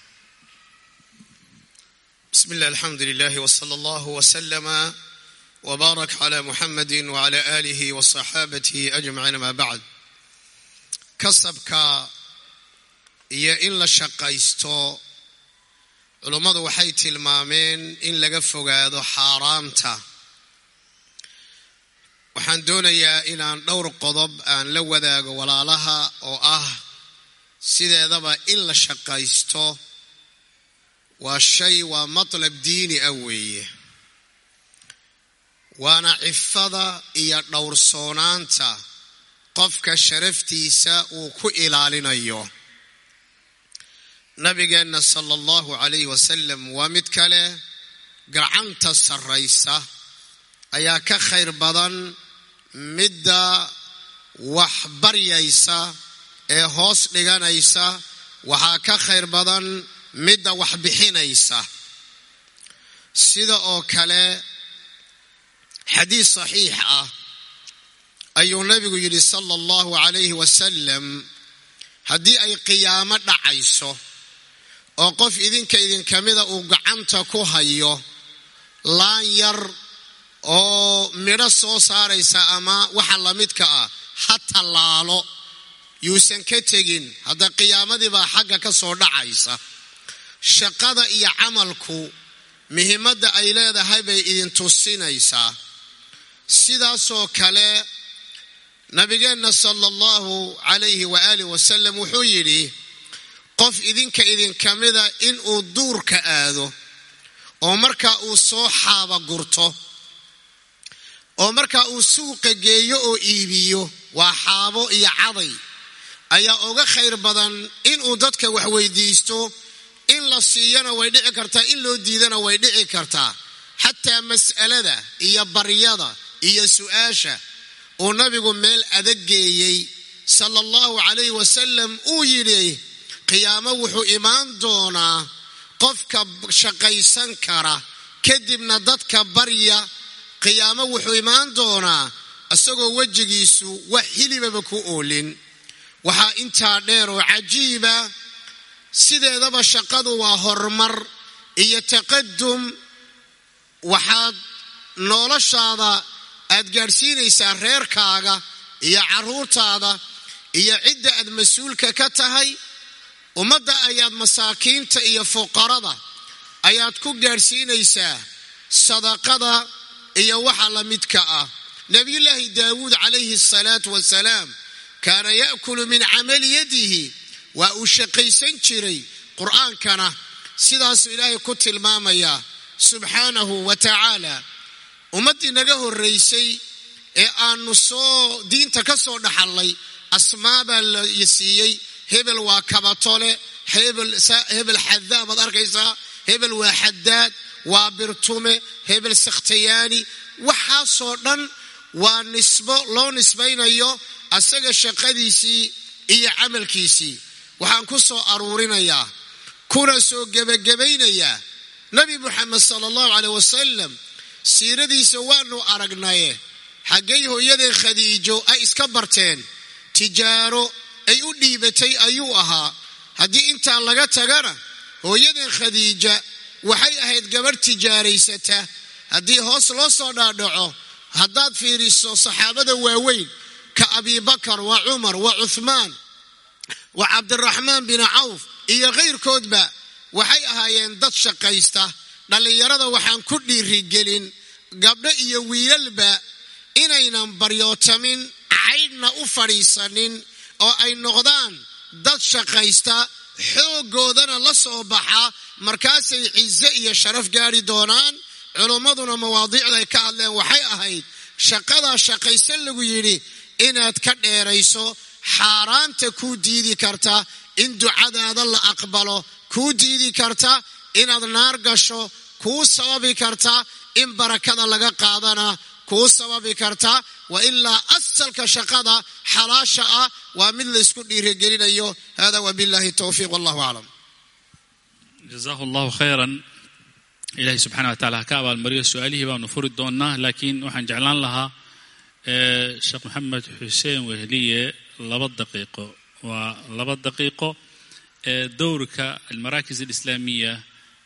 [SPEAKER 6] بسم الله الحمد لله وصلى الله وسلم وبارك على محمد وعلى آله وصحابته أجمعين ما بعد كسبك iyo in la shaqaysto culummadu waxay tilmaameen in laga fogaado xaaraamta waxaan doonayaa inaan dhowr qodob aan la wadaago walaalaha oo ah sideedaba in la shaqaysto waa shay waa matlab diini ah weeye. Waana cifada iyo dhowrsoonaanta qofka sharaftiisa uu ku ilaalinayo. Nabigeenna sala allahu calayhi wasalam waa mid kale gacanta sarraysa. Ayaa ka khayr badan midda wax baryaysa ee hoos dhiganaysa. Waxaa ka khayr badan midda wax bixinaysa. Sida oo kale xadiis saxiix ah. Ayuu nabigu yidhi sala allahu calayhi wasalam haddii ay qiyaamo dhacayso oo qof idinka idinka mida uu gacanta ku hayo laan yar oo midho soo saaraysa ama waxa lamidka ah ha tallaalo. Yuusan ka tegin. Hadda qiyaamadii baa xagga ka soo dhacaysa shaqada iyo camalku muhiimadda ay leedahay bay idin tusinaysaa. Sidaasoo kale nabigeenna sala allahu calayhi waaalih wasalam wuxuu yidhi qof idinka idinka mida inuu duurka aado oo markaa uu soo xaaba gurto oo markaa uu suuqa geeyo oo iibiyo waa xaabo iyo caday. Ayaa uga khayr badan inuu dadka wax weydiisto in la siiyana way dhici kartaa in loo diidana way dhici kartaa. Xataa mas'alada iyo baryada iyo su'aasha uu nabigu meel adag geeyey sala allahu calayhi wasalam uu yidhi qiyaamo wuxuu imaan doonaa qofka shaqaysan kara kadibna dadka barya qiyaamo wuxuu imaan doonaa isagoo wejigiisu wax hilibaba ku oolin. Waxaa intaa dheer oo cajiiba sideedaba shaqadu waa horumar iyo taqadum waxaad noloshaada aad gaadhsiinaysaa reerkaaga iyo carruurtaada iyo cidda aad mas'uulka ka tahay. Ummadda ayaad masaakiinta iyo fuqarada ayaad ku gaadhsiinaysaa sadaqada iyo waxa la midka ah. Nabiyullaahi daawuud calayhi asalaatu wasalaam kaana ya'kulu min camali yadihi waa uu shaqaysan jiray qur'aankana sidaasuu ilaahay ku tilmaamayaa subxaanahu wa tacaala ummaddii naga horraysay ee aanu soo diinta ka soo dhaxallay asmaa baa la siiyey hebel waa kabatole hebel xadaa baad arkaysaa hebel waa xadaad waa birtume hebel sakhtayaani. Waxaasoo dhan waa nisbo loo nisbaynayo asaga shaqadiisii iyo camalkiisii waxaan ku soo aruurinayaa kuna soo gebagabaynayaa nabi muxamed sala allahu caleyh wasalam siiradiisa waanu aragnaye xaggay hooyadeen khadiijo ay iska barteen. Tijaaro ay u dhiibatay ayuu ahaa. Haddii intaa laga tagana hooyadeen khadiija waxay ahayd gabadh tijaaraysata. Haddii hoos loo soo dhaadhaco haddaad fiiriso saxaabada waaweyn ka abibakar wa cumar wa cuthmaan wa cabdiraxmaan bin cawf iyo kayrkoodba waxay ahaayeen dad shaqaysta. Dhallinyarada waxaan ku dhiirigelin gabdho iyo wiilalba inaynan baryootamin caydhna u fadhiisanin oo ay noqdaan dad shaqaysta xooggoodana la soo baxa. Markaasay cize iyo sharaf gaadhi doonaan culummaduna mawaadiicday ka hadleen waxay ahayd shaqadaa shaqaysan lagu yidhi inaad ka dheerayso xaaraanta kuu diidi karta in ducadaada la aqbalo kuu diidi karta inaad naar gasho kuu sababi karta in barakada laga qaadana kuu sababi karta wa ilaa asalka shaqada xalaasha ah waa mid laysku dhiirigelinayo. Hada wabillahi towfiiq wallahu aclam
[SPEAKER 1] jazaahu allahu khayran. Ilaahay subxana wa tacala ha abaalmariyo su'aalihii baanu furi doonnaa laakiin waxaan jeclaan lahaa sheekh maxamed xuseen wehliye laba daqiiqo. Waa laba daqiiqo ee dowrka almaraakis alislaamiya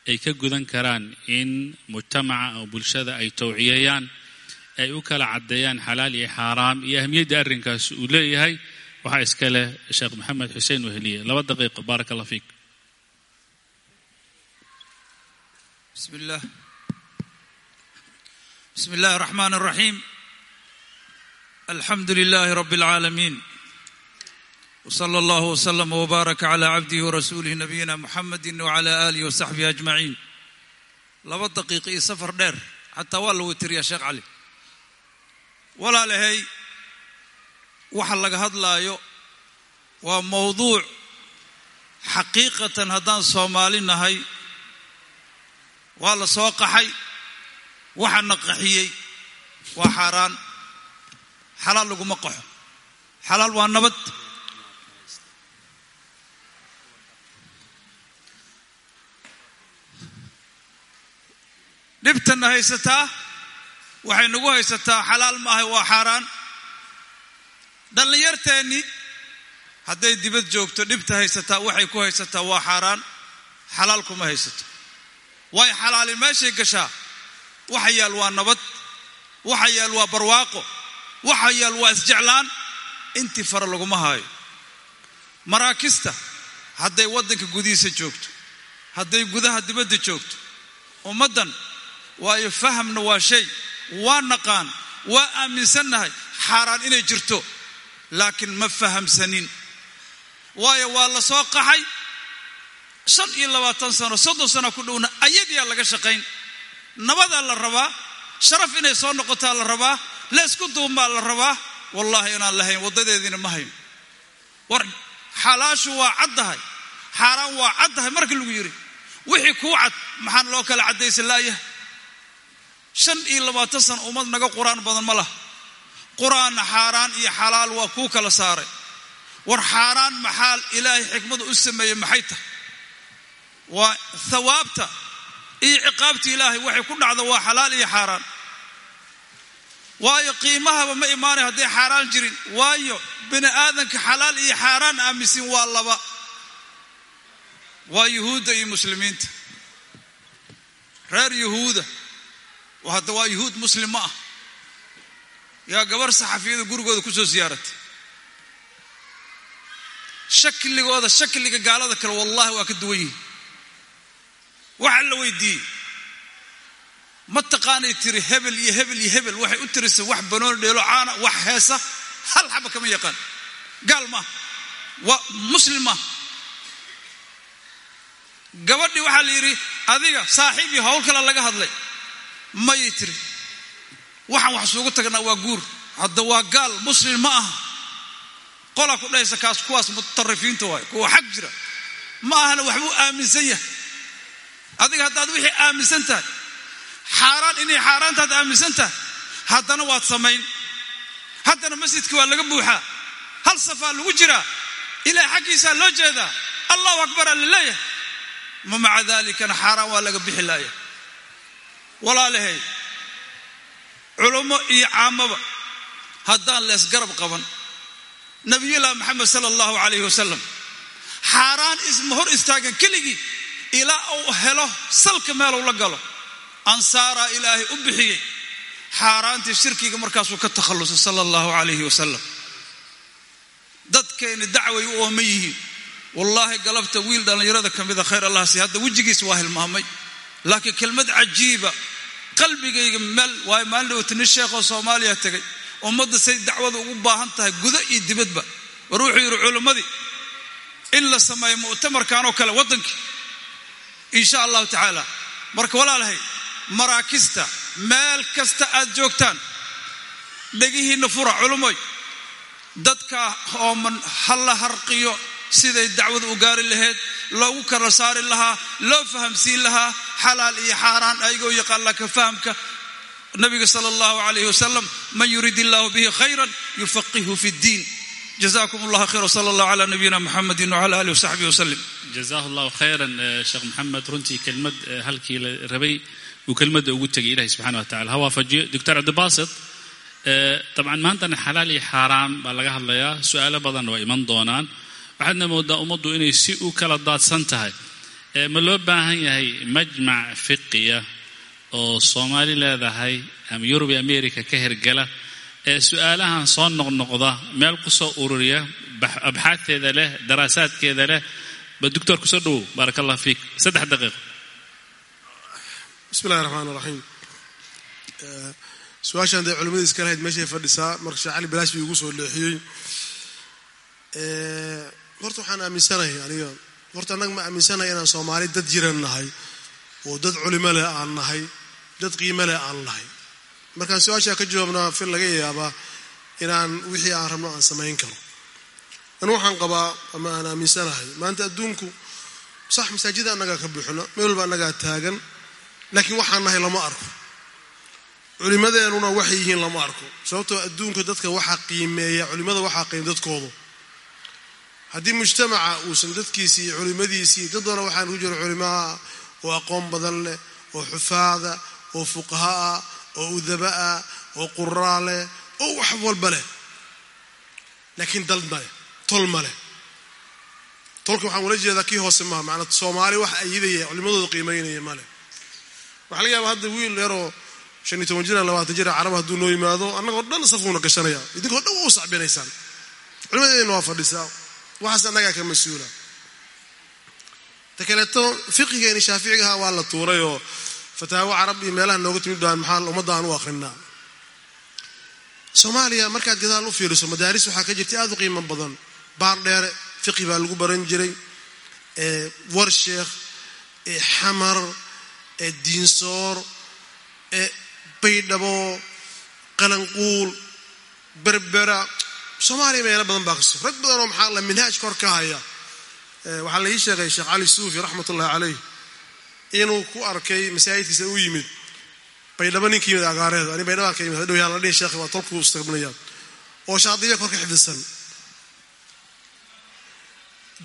[SPEAKER 1] ay ka gudan karaan in mujtamaca oo bulshada ay towciyayaan ay u kala caddeeyaan xalaal iyo xaaraam iyo ahmiyadda arrinkaas uu leeyahay. Waxaa iska leh sheekh maxamed xuseen wahliye laba daqiiqo. Baaraka allah fiik.
[SPEAKER 7] Bismi illah bismi illahi raxmaan raxiim alxamdu lilahi rab اlcaalamiin wsala allah wslama wbaaraka cla cabdihi warasuulih nabiyina muxamedi wacala alihi wasaxbihi ajmaciin laba daqiiqo iyo safar dheer xataa waa la witiriyaa sheekh cali walaalahay waxa laga hadlaayo waa mowduuc xaqiiqatan haddaan soomaali nahay. Waa la soo qaxay waxa na qaxiyey waa xaaraan. Xalaal laguma qaxo. Xalaal waa nabad. Dhibtanna haysataa waxay nagu haysataa xalaal maahay waa xaaraan. Dhallinyarteennii hadday dibad joogto dhibta haysataa waxay ku haysataa waa xaaraan. Xalaal kuma haysato. Waayo xalaali meeshay gashaa waxa yaal waa nabad waxa yaal waa barwaaqo waxa yaal waa isjeclaan intii fara laguma haayo. Maraakista hadday waddanka gudihiisa joogto hadday gudaha dibadda joogto ummaddan waayo fahamna waa shay waa naqaan waa aaminsannahay xaaraan inay jirto laakiin ma fahamsanin. Waayo waa la soo qaxay. Shan iyo labaatan sano soddon sano ku dhowna ayadiyaa laga shaqayn. Nabadaa la rabaa sharaf inay soo noqotaa la rabaa leysku duumaa la rabaa. Wallaahi inaan lahayn waddadeediina ma hayn. War xalaashu waa caddahay. Xaaraan waa caddahay markii lagu yidhi wixii kuu cad maxaan loo kala caddaysan laayahay shan iyo labaatan sano ummad naga qur'aan badan ma laha qur'aanna xaaraan iyo xalaal waa kuu kala saaray. War xaaraan maxaal ilaahay xikmada u sameeyey maxay tahay? Waa thawaabta iyo ciqaabta ilaahay waxay ku dhacda waa xalaal iyo xaaraan. Waayo qiimahaba ma imaanayo hadday xaaraan jirin. Waayo bini aadanka xalaal iyo xaaraan aaminsin waa laba. Waa yuhuudda iyo muslimiinta. Reer yuhuuda hadda waa yuhuud muslim ma ah. Yaa gabar saxafiyada gurigooda ku soo siyaaratay shakligooda shakliga gaalada kale wallahi waa ka duwan yihiin waxaa la weydiiyey. Ma taqaanay tiri hebel iyo hebel iyo hebel. Waxay u tirisay wax banooni dheelo caana wax heesa. Hal xaba kama yaqaan. Gaal maaha waa muslim maaha gabadhii waxaa la yidhi adiga saaxiib iyo howl kale laga hadlay mayay tiri. Waxaan wax isugu tagnaa waa guur. Hadda waa gaal muslim ma aha. Qolaa ku dhahaysa kaas kuwaas mutarafiinta waayo kuwa xag jira. Ma ahana waxbuu aaminsan yahay. Adiga haddaad wixii aaminsan tahay xaaraan inay xaaraantaad aaminsan tahay haddana waad samayn. Haddana masjidka waa laga buuxaa. Hal safaa lagu jiraa? Ilaah xaggiisaa loo jeedaa? Allahu akbaraa la leeyahay ma maca dalikana xaaraan waa laga bixi laaya walaalahay culummo iyo caamaba haddaan leesgarab qaban. Nabiyullahi maxamed sala allahu calayhi wasalam xaaraan isma hor istaagan keligii ilaa uu helo salka meeluu la galo. Ansaaraa ilaahay u bixiyey xaaraantii shirkiga markaasuu ka takhallusay sala allahu calayhi wasalam dadkeenni dacway u ooman yihiin. Wallaahi galabta wiil dhallinyarada ka mida khayr allah si hadda wejigiis waa hilmaamay laakiin kelmad cajiiba qalbigayga meel waayo maalin dhawata nin sheekhoo soomaaliya tegay ummadda say dacwada ugu baahan tahay gudo iyo dibadba. War wuxuu yidhi culimmadii in la sameeyo mu'tamarkanoo kale waddankii insha allahu tacaala. Marka walaalahay maraakista meel kasta aad joogtaan dhegihiinna fura culummoy dadka ooman ha la harqiyo siday dacwada u gaari lahayd loogu kala saari lahaa loo fahamsiin lahaa xalaal iyo xaaraan ayagoo yaqaan laka fahamka nabiga sala allahu calayhi wasalam man yurid illahu bihi khayran yufaqihu fi ddiin jazakum allah khayr wsala allah cala nabiyina muxamedin wcala alihi wasaxbihi wasalim
[SPEAKER 1] jazaahu allahu khayran sheekh maxamed runtii kelmad halkii la rabay uu kelmadda ugu tegay ilahi subxana wa tacala ha waafajiyo doctor cabdibaasit dabcan maantana xalaal iyo xaaraan baa laga hadlayaa. Su'aalo badan waa iman doonaan. Waxaadna moodaa ummaddu inay si u kala daadsan tahay ma loo baahan yahay majmac fiqiya oo soomaali leedahay ama yurub america ka hergala? Ee su'aalahan soo noqnoqda meel ku soo ururiya abxaadteeda leh daraasaadkeeda leh ba doctor ku soo dhowow baarak allah fiik. Saddex daqiiq
[SPEAKER 8] bismi illahi raxmaan raxiim su'aashaan dee culimadii iska lahayd meeshay fadhisaa marka sheekh cali balaash bii igu soo leexiyey. Horta waxaan aaminsanahay aniga horta annaga ma aaminsanahay inaan soomaali dad jiran nahay oo dad culimo leh aan nahay dad qiimo leh aan nahay. Markaan su'aashaa ka jawaabnaa fil laga yaabaa inaan wixii aan rabno aan samayn karo. Anu waxaan qabaa ama aan aaminsanahay maanta adduunku sax masaajida annagaa ka buuxno meel walba annagaa taagan laakiin waxaan nahay lama arko. Culimadeenuna waxay yihiin lama arko sababtoo adduunka dadka waxaa qiimeeya culimada waxaa qiim dadkoodu haddii mujtamaca uusan dadkiisii iyo culimadiisii dad doona waxaan ku jiro culimaa oo aqoon badan leh oo xufaada oo fuqaha ah oo udaba ah oo quraa leh oo wax walba leh. Laakiin dal male tol maleh tolka waxaan ula jeedaa kii hoose maha macanaa soomaali wax ayidaya culimadooda qiimaynaya male waxaa laga yaaba hadda wiil yaroo shan iyo toban jira labaatan jira carab hadduu noo yimaado annagoo dhan safuuna gashanaya idinkoo dhan waa u sacbinaysaan culimadeedna waa fadhisaa waxaas annagaa ka mas'uula. Ta kaleeto fiqigeeni shaaficigaha waa la tuuray oo fataawo carab iyo meelaha nooga timid baan maxaa ummadda aan u akrinaa soomaaliya markaad gadaal u fiiriso madaaris waxaa ka jirta aada u qiimo badan. Baar dheere fiqi baa lagu baran jiray. War sheekh xamar diinsoor baydhabo qalanquul berbera soomaaliya meelo badan baa kaso rag badanoo maxaa minhaaj kor ka haya waxaa la ii sheegay sheekh cali suufi raxmat ullahi caleyh inuu ku arkay masaajidkiisa u yimid baydhabo ninka yimid agaareeda ani baydhabaan ka yimid hadhow yaa la dhihi sheekhi waa tolku istaqbinaya oo shaadiya kor ka xifdisan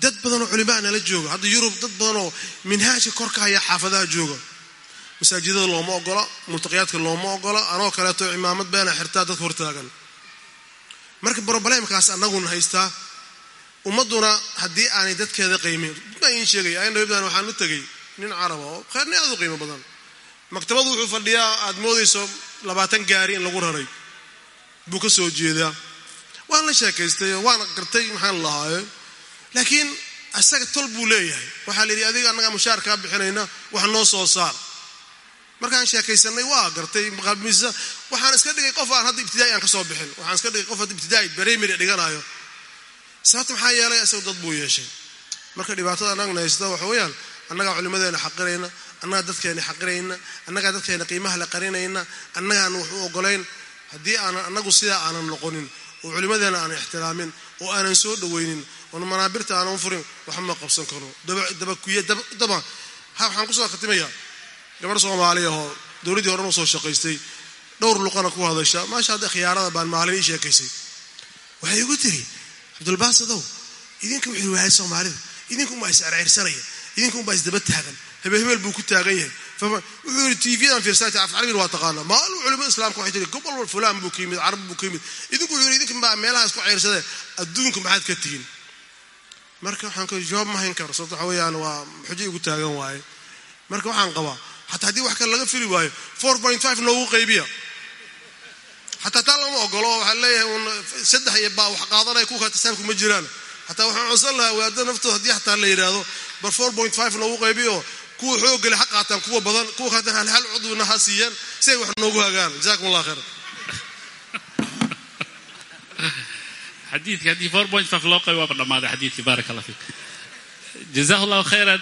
[SPEAKER 8] dad badanoo culimaa nala jooga hadda yurub dad badanoo minhaajka kor ka haya xaafadaha jooga. Masaajidada looma ogola multaqiyaadka looma ogola anoo kaleeto cimaamad beena xirtaa dadka hortaagan marka broblemkaas annaguna haystaa ummadduna haddii aanay dadkeeda qiimin baan iin sheegaya ayndhawibdan waxaan u tegay nin caraba oo kheerni aad u qiimo badan. Maktabadu wuxuu fadhiyaa aad moodayso labaatan gaari in lagu raray. Buu ka soo jeedaa. Waan la sheekaystay waan gartay maxaan lahaaye laakiin isaga tol buu leeyahay. Waxaa la yidhi adiga annagaa mushaar kaa bixinayna wax noo soo saar markaan sheekaysanay waa gartay waxaan iska dhigay qof aan hadda ibtidaa'i aan ka soo bixin. Waxaan iska dhigay qof hadda ibtidaa'i primary dhiganayo sababta maxaa yeelay isaga dad buu yeeshay. Marka dhibaatada annagna haysta waxa weeyaan annagaa culimadeena xaqirayna annagaa dadkeena xaqirayna annagaa dadkeena qiimaha la qarinayna annagaan wax u ogolayn haddii aanan annagu sidaa aanan noqonin oo culimadeena aanan ixtiraamin oo aanan soo dhowaynin oon manaabirta aanan furin wax ma qabsan karo. Dabakuye daba waxaan ku soo khatimayaa gabar soomaaliya oo dowladdii horan u soo shaqaystay dhowr luqana ku hadasha. Maasha hadda khiyaarada baan maalin ii sheekaysay. Waxay igu tiri cabdulbaasadow idinka wuxuu waayay soomaalida. Idinka unbaa iscerceyrsanaya idinka unbaa isdaba taagan. Hebel buu ku taagan yahay. Wuxuu yidhi tvdan fiirsata af carabiga waa taqaana maalin culimada islaamka waxay tiri gobol fulaan buu ka yimid carab buu ka yimid. Idinku wuxuu yidhi idinka baa meelahaas ku ceyrsadeen adduunka maxaad ka tihiin marka waxaan ku jawaab ma karo. Sababto waxa weeyaan waa xujo igu taagan waaye. Marka waxaan qabaa xataa haddii wax kale laga fili waayo noogu qaybiya. Xataa taa lama ogolo oo waxaa leeyahay un saddex iyo baa wax qaadanaya kuwa katisaanku ma jiraan. Xataa waxaan codsan lahaa waada naftooda haddii xataa la yidhaahdo bar five noogu qaybiyo kuwa xoogale ha qaataan kuwa badan kuwa kale hal hal cudwina ha siiyaan wax noogu hagaan. Jazakum allah khayr
[SPEAKER 1] xadiidka haddii loo qaybo waaba dhammaaday xadiidkii baaraka allah fiik. Jazahu allahu khayran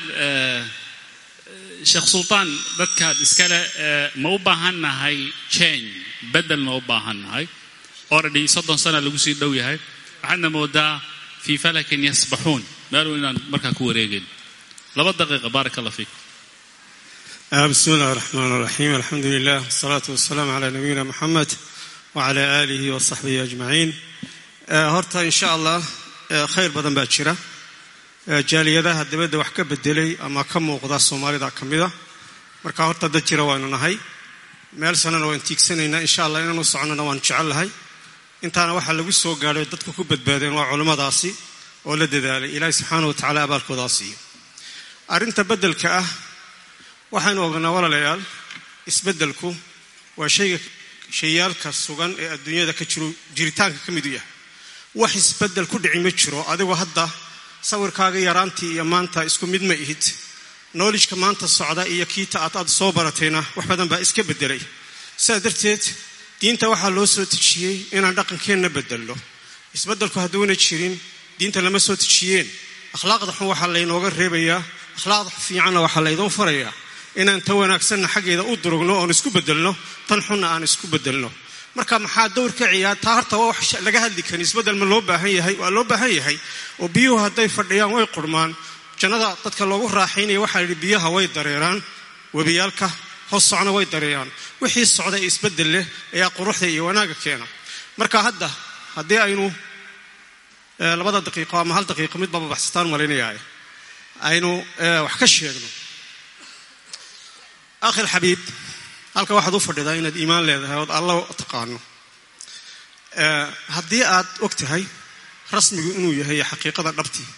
[SPEAKER 1] sheekh sultaan dadkan iskale eh, ma u baahannahay change? Bedel ma u baahannahay oradi soddon sana lagu sii dhow yahay. Waxaadna moodaa fii falakin yasbaxuun maaluu inaan markaa ku wareegeen laba daqiiqa baarak allah fiik.
[SPEAKER 9] Bismi illah raxmaan raxiim alxamdu lilah wsalaatu wasalaamu cala nabiyina muxamed wcala aalihi wasaxbihi ajmaciin. Horta in sha allah khayr badan baa jaaliyadaha dibadda wax ka bedelay ama ka muuqda soomaalida ka mida marka horta dad jira waanu nahay. Meel sanana waan tiigsanaynaa insha allah inaanu socnona waan jecellahay intaana waxaa lagu soo gaadhay dadku ku badbaadeen waa culimmadaasi oo la dadaalay. Ilaahay subxaana wa tacala abaalkoodaa siiyo. Arrinta beddelka ah waxaynu ognaa walaalayaal isbeddelku waa shayga shayaalka sugan ee adduunyada ka jiro jiritaanka ka midu yahay. Wax isbeddel ku dhici ma jiro adigoo hadda sawirkaaga yaraantii iyo maanta isku mid ma ihid. Knowledgeka maanta socda iyo kiita aad aad soo baratayna wax badan baa iska beddelay. Sidaa darteed diinta waxaa loo soo tejiyey inaan dhaqankeenna beddelno. Isbeddelku hadduuna jirin diinta lama soo tejiyeen akhlaaqda xun waxaa laynooga reebayaa akhlaaqda fiicanna waxaa laydoon farayaa. Inaan ta wanaagsanna xaggeeda u durugno oon isku beddelno tan xunna aan isku beddelno marka maxaa dowr ka ciyaar? Taa horta waa wax laga hadli karin. Isbeddel ma loo baahan yahay? Waa loo baahan yahay? Oo biyuhu hadday fadhiyaan way qurmaan. Jannada dadka loogu raaxaynaya waxaa yidhi biyaha way dareeraan webiyaalka hoos socna way dareeraan. Wixii socda ee isbeddel leh ayaa quruxda iyo wanaagga keena. Marka hadda haddii aynu labada daqiiqo ama hal daqiiqo mid baba baxsataan malaynayaa aynu wax ka sheegno. Akhil xabiib halka waxaad u fadhidaa inaad iimaan leedahay ood alla taqaano. Haddii aad og tahay rasmigu inuu yahay xaqiiqada dhabtii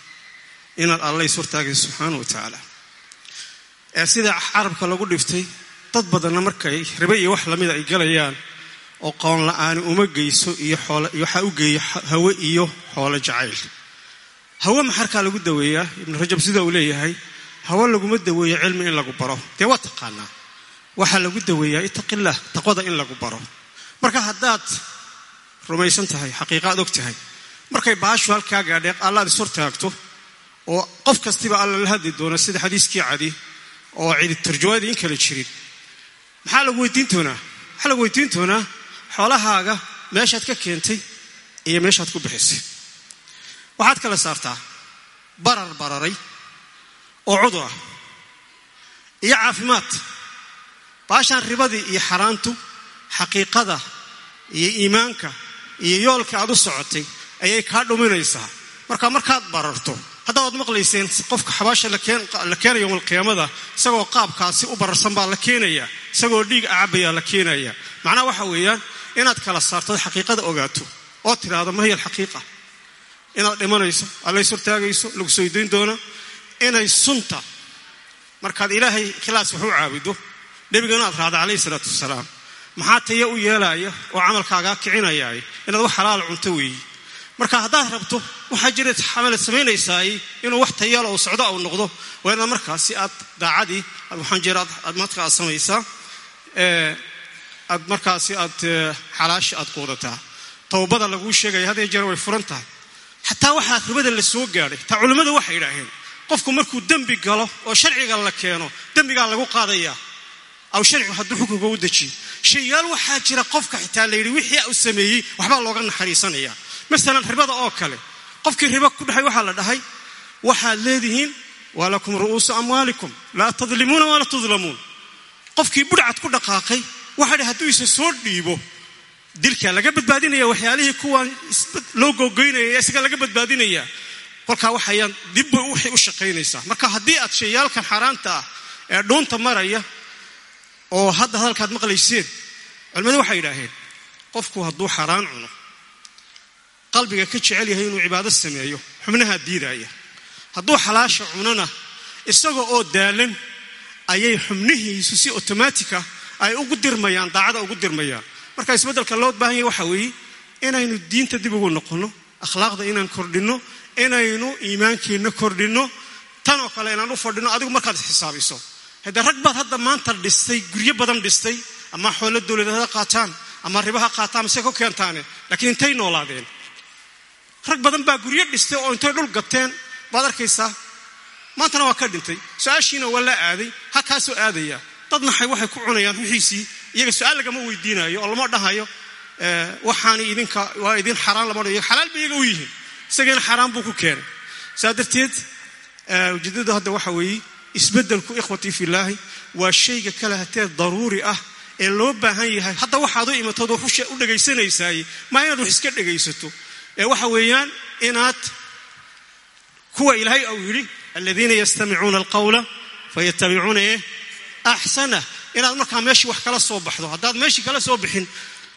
[SPEAKER 9] inaad alla is hortaagayso subxaana wa tacaala. Sida carabka lagu dhiftay dad badanna markay ribe iyo wax lamida ay galayaan oo qoon la'aani uma geyso iyo waxaa u geeya hawe iyo xoolo jacayl. Hawe maxarkaa lagu daweeyaa? Ibnu rajab sida uu leeyahay hawe laguma daweeyo cilmi in lagu baro. Dee waa taqaanaa waxaa lagu daweeyaa ittaqillaah taqwada in lagu baro. Marka haddaad rumaysan tahay xaqiiqaad og tahay markay baashu halkaa gaadheeq allaad is hortaagto oo qof kastiba alla la hadli doona sida xadiiskii cadi oo cidi tarjumaadii in kala jirin. Maxaa lagu weydiin doonaa? Maxaa lagu weydiin doonaa? Xoolahaaga meeshaad ka keentay iyo meeshaad ku bixisay. Waxaad kala saartaa barar bararay oo cudur ah iyo caafimaad baashaan ribadii iyo xaaraantu xaqiiqada iyo iimaanka iyo yoolka aad u socotay ayay kaa dhuminaysaa. Marka markaad bararto haddaad maqlayseen qofka xabaasha la keenaya yowmalqiyaamada isagoo qaabkaasi u bararsan baa la keenaya isagoo dhiig acabayaa la keenaya. Macnaha waxa weeyaan inaad kala saartod xaqiiqada ogaato oo tidhaahdo ma hiya alxaqiiqa inaad dhimanayso allays hortaagayso lagu soydayn doona inay sunta. Markaad ilaahay khilaas wax u caabudo nebigana aad raacda calayhi salaatu wasalaam maxaa taya u yeelaya oo camalkaagaa kicinaya inaad wax xalaal cunto weeyi. Marka haddaad rabto waxaa jira xamalad samaynaysaay inuu wax tayaalo oo socdo uu noqdo. Waa inaad markaasi aad daacadii waxaan jira aad marka aad samaysaa aad markaasi aad xalaasha aad quudataa. Towbada laguu sheegaya hadee jeer way furan tahay. Xataa waxaa ribada la soo gaadhay. Taa culimmadu waxay yidhaaheen qofku markuu dembi galo oo sharciga la keeno dembigaa lagu qaadayaa aw sharcigu hadduu xukunka u dejiyo shayaal waxaa jira qofka xitaa la yidhi wixii uu sameeyey waxbaa looga naxariisanaya. Masalan ribada oo kale. Qofkii ribo ku dhexay waxaa la dhahay waxaad leedihiin walakum ru'uusu amwaalikum laa tadlimuuna walaa tudlamuun. Qofkii budhcad ku dhaqaaqay waxaa dhi hadduu isa soo dhiibo dilkaa laga badbaadinaya waxyaalihii kuwaan loo googoynaya isaga laga badbaadinaya. Kolkaa waxayaan dibba waxay u shaqaynaysaa. Marka haddii aad shayaalkan xaaraanta ah ee dhuunta maraya oo hadda hadalkaad maqlayseen culimmadu waxay yidhaaheen qofku hadduu xaaraan cuno qalbiga ka jecel yahay inuu cibaado sameeyo xubnahaa diidaya. Hadduu xalaasha cunona isaga oo daalan ayay xubnihiisu si otomaatica ay ugu dirmayaan daacada ugu dirmayaan. Marka isbeddelka loo baahan yahay waxa weeye inaynu diinta dib ugu noqonno akhlaaqda inaan kordhinno inaynu iimaankeenna kordhinno tan oo kale inaan u fadhino adigu markaad isxisaabiso haddee rag baad hadda maanta dhistay guryo badan dhistay ama xoolo dowladeed qaataan ama riba ha qaataan mise ku keentaane laakiin intay noolaadeen. Rag badan baa guryo dhistay oo intay dhul gateen. Baad arkaysaa maantana waa ka dhintay. Su'aashiina waa la aaday halkaasoo aadaya. Dad naxay waxay ku cunayaan wixiisii iyaga su'aal lagama weydiinayo oo lama dhahayo waxaani idinka waa idin xaraan lama dhayo xalaal ba iyaga u yihiin. Isageena xaaraan buu ku keenay. Saa darteed ujeedadu hadda waxa weeye isbeddelku ikhwatii filaahi waa shayga kale hatee daruuri ah ee loo baahan yahay. Hadda waxaad u imatood wax u dhegaysanaysaay maa inaad wax iska dhegaysato ee waxa weeyaan inaad kuwa ilaahay au yidhi aladiina yastamicuuna alqawla fayatabicuuna eh axsanah inaad markaa meeshii wax kala soo baxdo. Haddaad meeshii kala soo bixin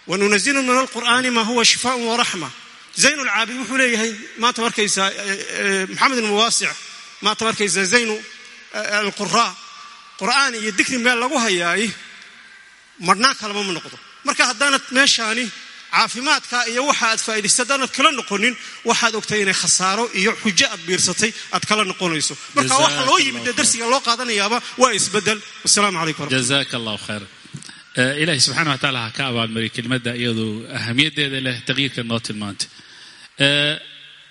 [SPEAKER 9] wanunazilu min alqur'aani maa huwa shifaaun waraxma zayn lcaabid wuxuu leeyahay maanta markaysaa maxamed ibn muwaasic maanta markaysaa zaynu alquraa qur'aan iyo dikri meel lagu hayaay marhnaan kalama ma noqdo marka haddaanad meeshaani caafimaadka iyo waxa aad faa'idaysay haddaanad kala noqonin waxaad ogtay inay khasaaro iyo xujo aad biirsatay aad kala noqonayso. Marka waxa loo yimid ee darsiga loo qaadanayaaba waa isbeddel. Wasalaamu calaykum
[SPEAKER 1] jazaaka allahu khayr. Ilaahay subxana wa tacaala ha ka abaalmariy kelimadda iyadoo ahamiyaddeeda leh taqyiirka noo tilmaantay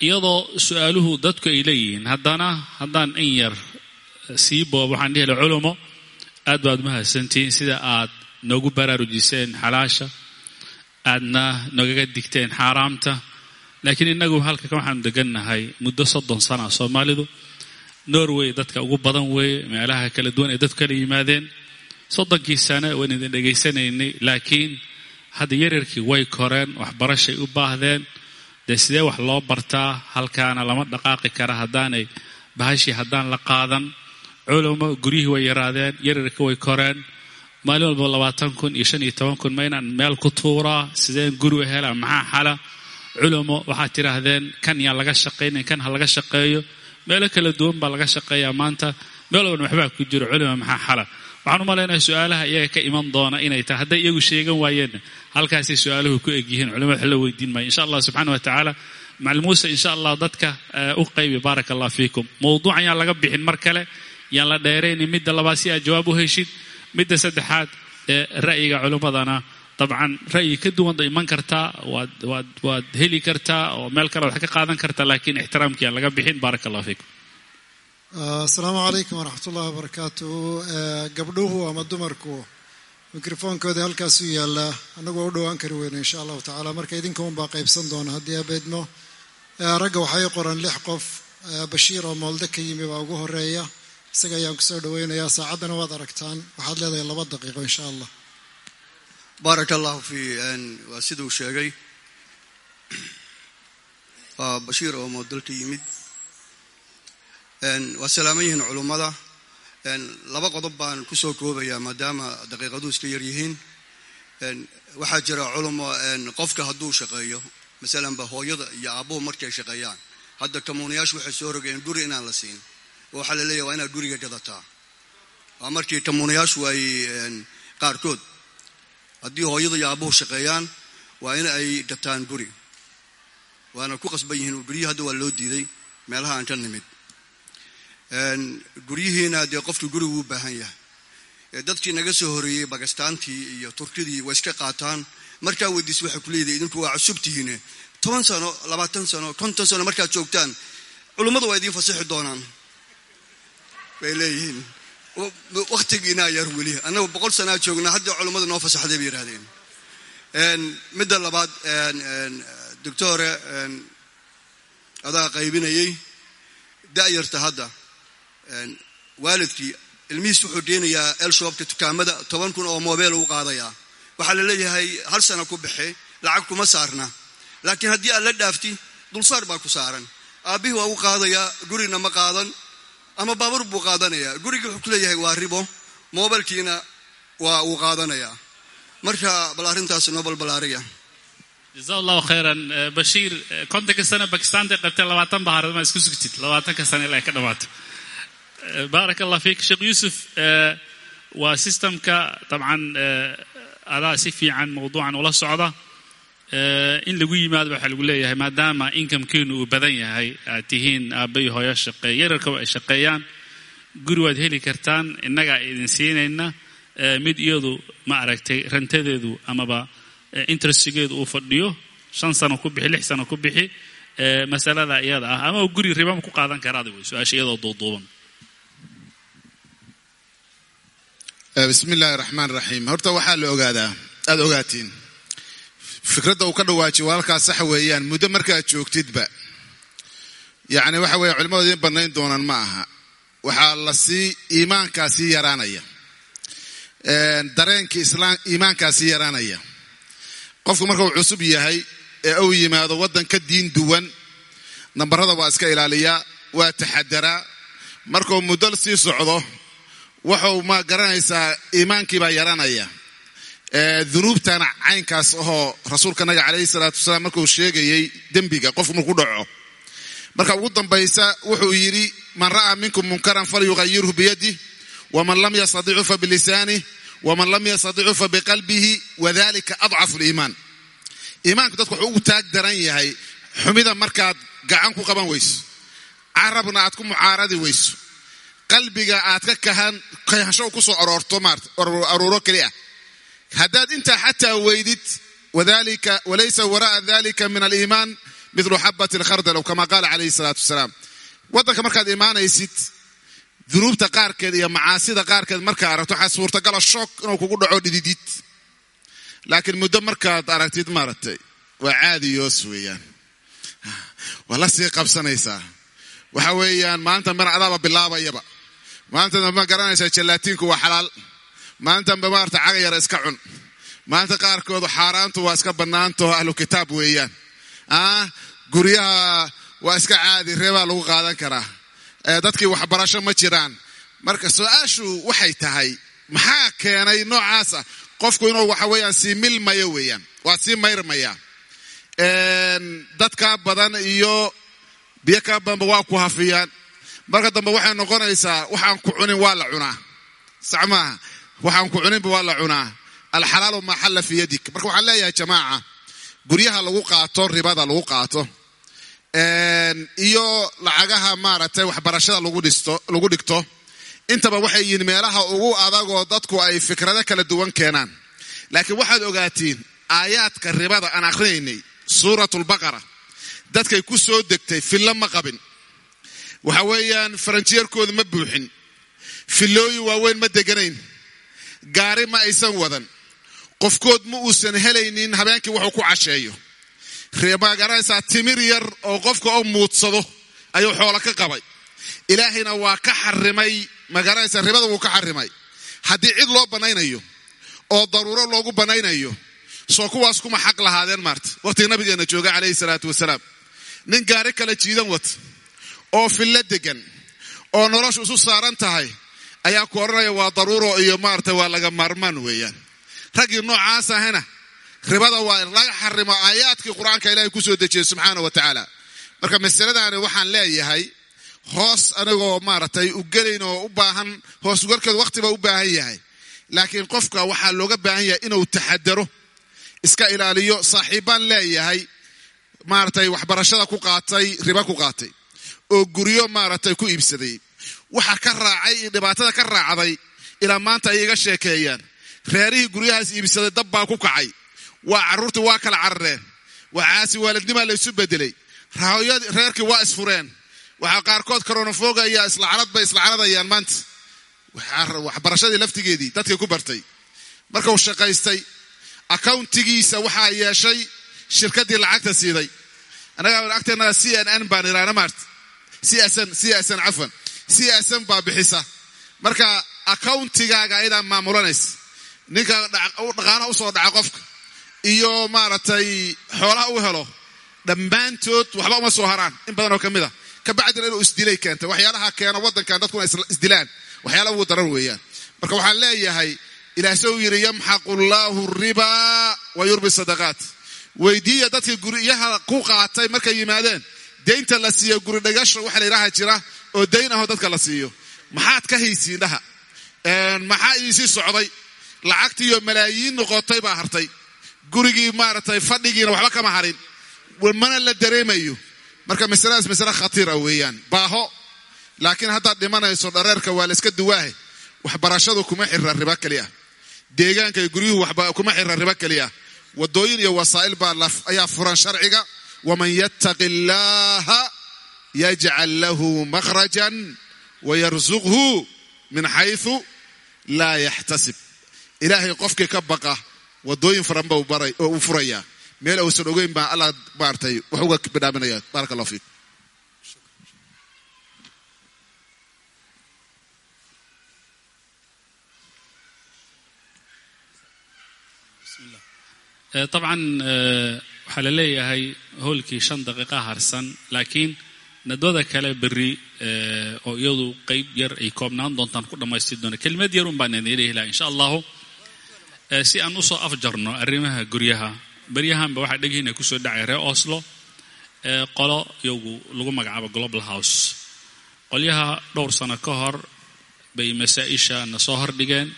[SPEAKER 1] iyadoo su'aaluhu dadku ay leeyihiin haddana haddaan in yar sii boob waxaan dhihi laha culumo aad baad umahadsantihiin sida aad noogu baraarujiseen xalaasha aadna nogaga digteen xaaraamta. Laakiin innagu halka waxaanu degannahay muddo soddon sana soomaalidu norway dadka ugu badan weeye meelaha kala duwan ay dadku kala yimaadeen. Soddonkii sane waan idin dhegaysanaynay laakiin hadda yaryarkii way koreen waxbarashay u baahdeen. Dee sidee wax loo bartaa halkaana lama dhaqaaqi kara haddaanay bahashii haddaan la qaadan culumo guryihii way yaraadeen yaryarkii way koreen. Maalin walba labaatan kun iyo shan iyo toban kun ma meel ku tuuraa sideen guri u helaa maxaa xala? Culumo waxaad tidhaahdeen kan yaan laga shaqaynayn kan ha laga shaqeeyo? Meelo kala duwan baa laga shaqeeyaa maanta. Meel walban waxbaa ku jiro culimo maxaa xala? Waxaan u malaynaya su'aalaha iyaga ka iman doona inay tahay. Hadday iyagu sheegan waayeenna halkaasay su'aaluhu ku egyihiin culimada wax la weydiin maayo. Insha allah subxana wa tacaala insha allah dadka u qaybi baaraka allah fiikum. Mowduucan yaan laga bixin mar kale yaan la dheeraynin midda labaad si aad jawaab u heshid midda saddexaad ee ra'yiga culimmadana dabcan ra'yi ka duwanda iman kartaa waad waad waad heli kartaa oo meel kale wax ka qaadan kartaa laakiin ixtiraamkii aan laga bixin baaraka allah fiikum
[SPEAKER 10] asalaamu calaykum waraxmat ullahi wabarakaatuhu gabdhuhu ama dumarku? Mikrofoonkoodii halkaasuu yaallaa annagoo u dhowaan kari weyno insha allahu tacaala. Marka idinka unbaa qaybsan doona haddii abeedmo ragga waxay qoran lix qof. Bashiir oo moolde ka yimi baa ugu horreeya isaga ayaan ku soo dhaweynayaa saacaddana waad aragtaan. Waxaad leedahay laba daqiiqo insha allah
[SPEAKER 11] baaraka allahu fi waa siduu sheegay. Waa bashiir oo moodal ka yimid waa salaaman yihiin culummada laba qodob baan ku soo koobayaa maadaama daqiiqaduhu iska yar yihiin. Waxaa jira culumo qofka hadduu shaqeeyo. Masalanba hooyada iyo aabbuhu markay shaqeeyaan. Hadda kamuunayaashu waxay soo rogeen guri inaan la siin oo waxaa la leeyahy waa inaad guriga gadataa. Waa markii kamuunayaashu ay qaarkood haddii hooyada iyo aabbuhu shaqeeyaan waa in ay gataan guri. Waana ku qasban yihiin guryihii hadda waa loo diiday meelaha aan ka nimid. Guryihiina dee qofkii gurigu u baahan yahay. Dadkii naga soo horeeyey bakistaantii iyo turkidii way iska qaataan. Markaa weydiis waxay ku leedahay idinku waa cusubtihiine toban sano labaatan sano konton sano markaad joogtaan culummadu waa idiin fasixi doonaan bay leeyihiin wakhtigiinaa yar weli. Annagu boqol sanaa joognaa hadda culummadu noo fasaxday bay yidhahdeen midda labaad doctore adaa qaybinayay. Da'yarta hadda. Waalidkii ilmihiis wuxuu geenayaa elshoobka dukaamada toban kun oo mobeel uu qaadayaa waxaa la leeyahay hal sana ku baxe lacag kuma saarna. Laakiin haddii aad la dhaafti dulsaar baa ku saaran. Aabbihii waa u qaadayaa gurina ma qaadan ama baabuur buu qaadanayaa gurigii wuxuu ku leeyahay waa ribo. Mobilkiina waa uu qaadanayaa marka bal arrintaas noo balbalaariya
[SPEAKER 1] jazaa allahu khayran. Bashiir kontonka sane bakistaanta qabtay labaatan bahaarad ma isku sugtid? Labaatanka sane ilaa ay ka dhamaato baarak allah fiik. Sheekh yuusuf waa systemka dabcan adaa si fiican mawduucan ula socda in lagu yimaado waxaa lagu leeyahay maadaama inkamkeenu uu badan yahay aad tihiin aabba iyo hooyo shaqeey yararkaba ay shaqeeyaan guri waad heli kartaan innagaa idin siinayna mid iyadu ma aragtay rantadeedu amaba interestigeedu uu fadhiyo shan sano ku bixi lix sano ku bixi masalada iyada ah ama guri ribama ku qaadan kara adigu su'aasha iyadoo duuduuban.
[SPEAKER 5] Bismi illaahi raxmaan raxiim horta waxaa la ogaadaa aada ogaatiin fikradda uu ka dhawaajiy walaalkaas sax weeyaan muddo markaad joogtidba. Yacni waxa weeye culimmadu idiin bannayn doonaan ma aha. Waxaa la sii sii yaraanaya. Dareenkii islaam iimaankaa sii yaraanaya. Qofku marka uu cusub yahay ee uu yimaado waddan ka diin duwan nambarada waa iska ilaaliyaa waa taxadaraa markuu muddo sii socdo wuxuu ma garanaysaa iimaankiibaa yaranaya dunuubtana caynkaas ahoo rasuulka naga calayhi salaatu wasalaam markuu sheegayey dembiga qofku markuu dhaco. Marka ugu dambaysa wuxuu yidhi man ra'aa minkum munkaran falyughayirhu biyadih waman lam yastadicu fa bilisanih waman lam yastadicu fa biqalbihi wadalika adcafu liimaan. Iimaanku dadku wuxuu ugu taag daran yahay xumida markaad gacan ku qaban weyso carabna aad ku mucaaradi weyso qalbiga aad ka kahan kahansho ku soo aroorto maarata aruuro keli ah haddaad intaa xataa weydid walaysa wara'a dalika min aliimaan midlu xabati alkhardalow kama qaala calayhi salaatu wasalaam. Waddanka markaad imaanaysid dunuubta qaarkeed iyo macaasida qaarkeed markaa aragto waxaa suurtagala shoog inuu kugu dhaco dhididid. Laakiin muddo markaad aragtid maaragtay waa caadiyoos weeyaan. Waa la sii qabsanaysaa. Waxa weeyaan maalintan mar adaaba bilaabayaba maalintan ma garanaysaa jalaatiinku waa xalaal maalintanba maarata caga yara iska cun. Maalinta qaarkood xaaraantu waa iska bannaantaho ahlu kitaab weeyaan. Ah guryaha waa iska caadi reebaa lagu qaadan karaa. Dadkii waxbarasho ma jiraan. Marka su'aashu waxay tahay maxaa keenay noocaasa qofku inuu waxa weeyaan sii milmayo weeyaan waa sii mayrmaya dad kaa badan iyo biyo kaa badanba waa ku hafiyaan. Marka dambe waxay noqonaysaa waxaan ku cunin waa la cunaa. Sax maaha waxaan ku cuninba waa la cunaa. Alxalaalu maa xalla fi yadik. Marka waxaan leeyahay jamaaca guryaha lagu qaato ribada lagu qaato iyo lacagaha maaragtay waxbarashada lagu dhigto intaba waxay yihiin meelaha ugu adagoo dadku ay fikrado kala duwan keenaan. Laakiin waxaad ogaatiin aayaadka ribada aan akhrinaynay suuratulbaqara dadkay ku soo degtay fillo ma qabin. Waxa weeyaan faranjiyeerkooda ma buuxin. Fillooyin waaweyn ma deganayn gaari ma aysan wadan. Qofkood ma uusan helaynin habeenkii wuxuu ku casheeyo. Magaranaysaa timir yar oo qofka oo muudsado ayuu xoolo ka qabay. Ilaahayna waa ka xarimay ma garanaysaa ribada wuu ka xarimay. Haddii cid loo bannaynayo oo daruuro loogu bannaynayo soo kuwaas kuma xaq lahaadeen maarta. Waqtiga nabigeena jooga calayhi salaatu wasalaam. Nin gaari kala jiidan wata oo fillo degan oo noloshu isu saaran tahay ayaa ku odhanaya waa daruuro iyo maarata waa laga maarmaan weeyaan. Raggii noocaas ahana ribada waa laga xarimo aayaadkii qur'aanka ilaahay ku soo dejiyey subxaana wa tacaala. Marka masaladaani waxaan leeyahay hoos anigoo maaragtay u gelayn oo u baahan hoos ugarkeedu waqtiba u baahan yahay. Laakiin qofka waxaa looga baahan yahay inuu taxadaro iska ilaaliyo saaxiibbaan leeyahay maaragtay waxbarashada ku qaatay riba ku qaatay oo guryo maaragtay ku iibsaday waxa ka raacay dhibaatada ka raacday ilaa maanta ay iga sheekeeyaan. Reerihii guryahaas iibsaday dab baa ku kacay. Waa carruurtii waa kala carareen. Waa caasi waalidnimaa laysu bedelay reerkii waa isfureen. Waxaa qaarkood karonafoogaya islacnad bay islacnadayaan maanta. Waxbarashadii laftigeedii dadkay ku bartay. Marka uu shaqaystay accountigiisa waxaa yeeshay shirkaddii lacagta siiday. Annaga agteena c n n baan iraana maart csn csn csn baa bixisa. Marka accountigaaga ayadaa maamulanaysa ninka dhaqaanaha u soo dhaca qofka iyo maaragtay xoolaha u helo dhammaantood waxba uma soo haraan. In badan oo ka mid a kabacdina inuu isdilay keentay waxyaalaha keeno waddankan dadkuna isdilaan. Waxyaala ugu darar weeyaan. Marka waxaan leeyahay ilaah se uu yidhi yamxaqu llaahu ribaa wa yurbi sadaqaat. Weydiiya dadkii guryaha ku qaatay markay yimaadeen deynta la siiyo guri dhagasho waxa la yidhaaha jira oo dayn ahoo dadka la siiyo. Maxaad ka haysiin dhaha? Maxaa idinsii socday? Lacagtiiyo malaayiin noqotay baa hartay. Gurigii maaragtay fadhigiina waxba kama harin. Mana la dareemayo. Marka masaladaas masale khatiira weeyaan. Baaho. Laakiin haddaad dhimanayso dhareerka waa la iska duwaahe. Waxbarashadu kuma xira riba keli ah deegaanka iyo guryuhu kuma xira riba keli wadooyin iyo wasaa'il baa ayaa furan sharciga waman yattaqi illaaha yajcal lahu makhrajan wayarsuqhu min xaysu laa yaxtasib ilaahay qofkii ka baqa wadooyin furan bau baray oo uu furayaa meel uusan ogeyn baa allah maartay wax uga bidhaaminaya baaraka allah fiik
[SPEAKER 1] طبعا waxaa la leeyahay howlkii shan daqiiqa harsan laakiin nadwada kale berri oo iyadu qeyb yar ay koobnaan doontaan ku dhammaystiri doona. Kelimad yar un baan idin lehi insha allahu. Si aan u soo afjarno arrimaha guryaha beryahanba waxaa dheghiina ku soo dhacay reer oslo qolo iyagu lagu magacaabo global house. Qolyaha dhowr sano ka hor bay masaa-isha na soo hordhigeen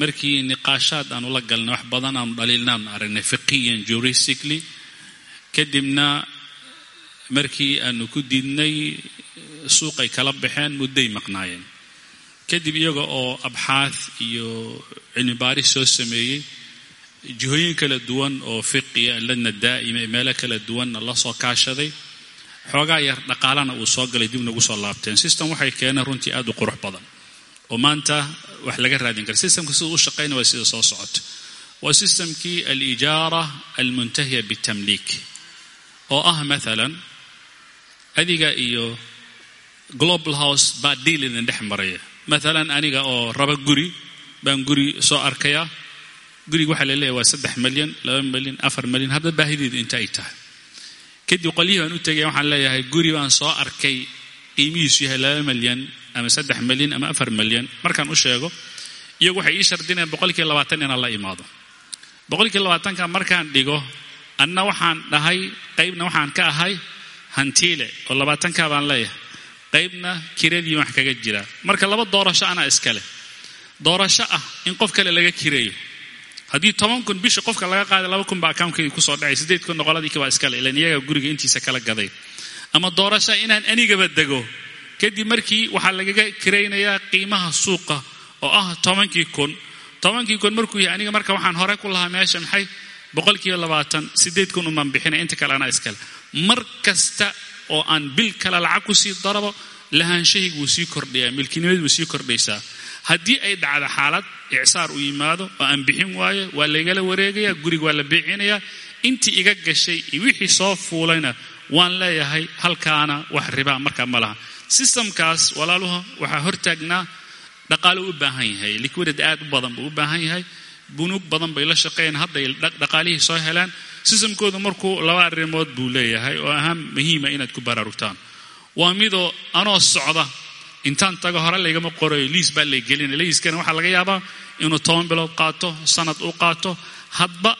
[SPEAKER 1] markii niqaashaad aanu la galnay wax badan aanu dhaliilnaanu aragnay fiqiyan juristically kadibna markii aanu ku diidnay suuqay kala baxeen mudday maqnaayeen. Kadib iyaga oo abxaath iyo cilmi baaris soo sameeyey jihooyin kala duwan oo fiqiya ladna daa'ima meelo kala duwanna la soo kaashaday xoogaa yar dhaqaalana uu soo galay dib nagu soo laabteen. System waxay keeneen runtii aad u qurux badan. Oo maanta wax laga raadin kara systemka sida u shaqaynaya waa sida soo socoto waa systemkii alijaara almuntahiya bitamliik oo ah maalan adiga iyo global house baa idin dhex maraya. Maalan aniga oo raba guri baan guri soo arkaya guriga waxaa la leeyahy waa saddex milyan laba milyan afar milyan. Hadda baahideedu inta ay tahay. Kadib qolyihii baan u tegaya waxaan leeyahay guri baan soo arkay. Qiimihiisu yahay laba milyan ama saddex milyan ama afar milyan. Markaan u sheego iyagu waxay ii shardinayaan boqolkii labaatan inaan la imaado. Boqolkii labaatanka markaan dhigo anna waxaan dhahay qaybna waxaan ka ahay hantiile oo labaatankaa baan leeyahay. Qaybna kiradii wax kaga jira. Marka laba doorasho anaa iskale doorasho ah in qof kale laga kireeyo. Haddii toban kun bisha qofka laga qaaday laba kun ba accountkayga ku soo dhacay. Sideed kun noqoladii kibaa iskale ilan iyaga guriga intiisa kala gaday. Ama doorasho inaan anigaba dego. Kadib markii waxaa lagaga kiraynayaa qiimaha suuqa oo ah tobankii kun. Tobankii kun markuu yahay aniga marka waxaan hore ku lahaa meesha maxay boqolkiiba labaatan sideed kun umaan bixinay inta kale anaa iskale mar kasta oo aan bil kale lacag ku sii darabo lahaanshahaygu wuu sii kordhayaa milkinimadu wuu sii kordhaysaa. Haddii ay dhacdo xaalad icsaar u yimaado oo aan bixin waayo waa laygala wareegaya guriga waa la beecinayaa intii iga gashay iyo wixii soo fuulayna waan leeyahay halkaana wax ribaa markaa ma laha. Systemkaas walaaluhu waxaa hortaagnaa dhaqaalo u baahan yahay liquidity aad u badan buu u baahan yahay bunuug badan bay la shaqeeyeen hadday dhaqaalihii soo helaan systemkoodu markuu laba arrimood buu leeyahay oo ahaan muhiima inaad ku baraarugtaan waa midoo anoo socda intaan tago hore laygama qorayo liis baa lay gelinaya liiskana waxaa laga yaabaa inuu toban bilood qaato sanad u qaato hadba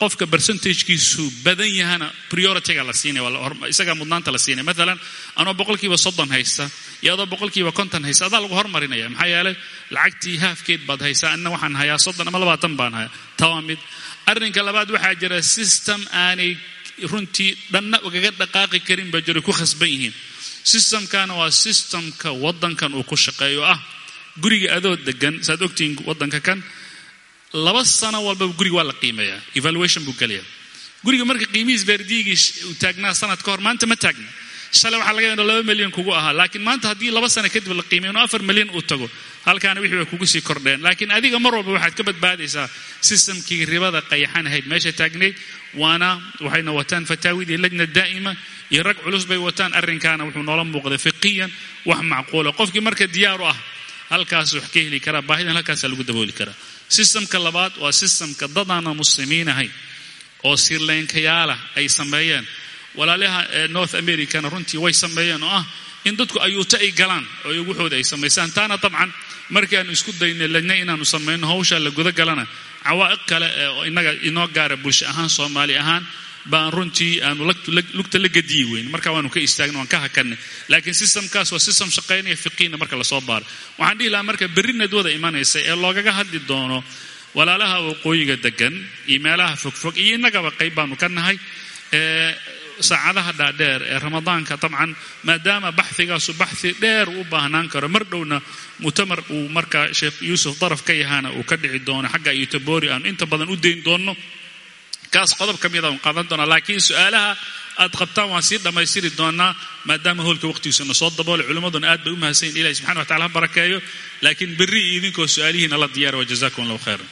[SPEAKER 1] qofka percentagekiisu badan yahana priorityga la siinaya isagaa mudnaanta la siinaya maalan anoo boqolkiiba soddon haysta iyo adoo boqolkiiba konton haysta adaa lagu hormarinaya. Maxaa yeelay lacagtii haafkeed baad haysaa anna waxaan hayaa soddon ama labaatan baan hayaa. Taa waa mid. Arrinka labaad waxaa jira system aanay runtii dhanna ugaga dhaqaaqi karin baa jiro ku khasban yihiin. Systemkana waa systemka waddankan uu ku shaqeeyo ah. Guriga adoo degan saad ogtihiin waddanka kan laba sano walbaba guriga waa la qiimeeyaa. Evaluation buu gelayaa. Guriga marka qiimihiis verdigii uu taagnaa sanad ka hor maanta ma taagna shalay waxaa laga yaaba laba milyan kugu ahaa. Laakiin maanta haddii laba sano kadib la qiimeeyo inuu afar milyan uu tago halkaana wixii way kugu sii kordheen. Laakiin adiga mar walba waxaad ka badbaadaysaa systemkii ribada qayaxan ahayd. Meesha taagnayd waana waxayna wataan fataawidii lajna daa'ima iyo rag culus bay wataan arrinkaana wuxuu noola muuqday fiqiyan wax macquula. Qofkii marka diyaar u ah halkaas wax ka heli karaa baahidan halkaasaa lagu dabooli karaa. Systemka labaad waa systemka dadaana muslimiin ahayn oo sirleenkayaala ay sameeyeen walaalaha north americana runtii way sameeyeen oo ah in dadku ayuuta ay galaan oo waxooda ay samaysaan. Taana dabcan markii aanu isku daynay lajna inaanu samayno hawsha la galana. Cawaa'iq kale oo inaga inoo gaara bulsho ahaan soomaali ahaan baan runtii aanu lugta la gadiyi weyn. Marka waanu ka istaagna waan ka hakanay laakiin systemkaas waa system shaqaynaya fiqiina marka la soo baaro. Waxaan dhihi lahaa marka berri nadwada imanaysa ee loogaga hadli doono walaalaha waqooyiga degan iyo meelaha fogfog iyo innagaba qayb baanu ka nahay saacadaha dhaadheer ee ramadaanka dabcan maadaama baxigaasu baxi dheer u baahnaan karo mar dhowna mutamar uu marka sheekh yuusuf daraf ka yahaana uu ka dhici doono xagga iyo taboori aanu inta badan u dayn doonno. Kaas qodob ka mid aan qaadan doonaa laakiin su'aalaha aad qabtaan waan sii dhammaystiri doonaa maadaama hoolka waqtigiisuna soo daboolay culimmaduna aad bay u mahadsan yihiin ilahi subxana wa tacala ha barakeeyo laakiin berri idinkoo su'aalihiina la diyaara wa jazakum allahu khayran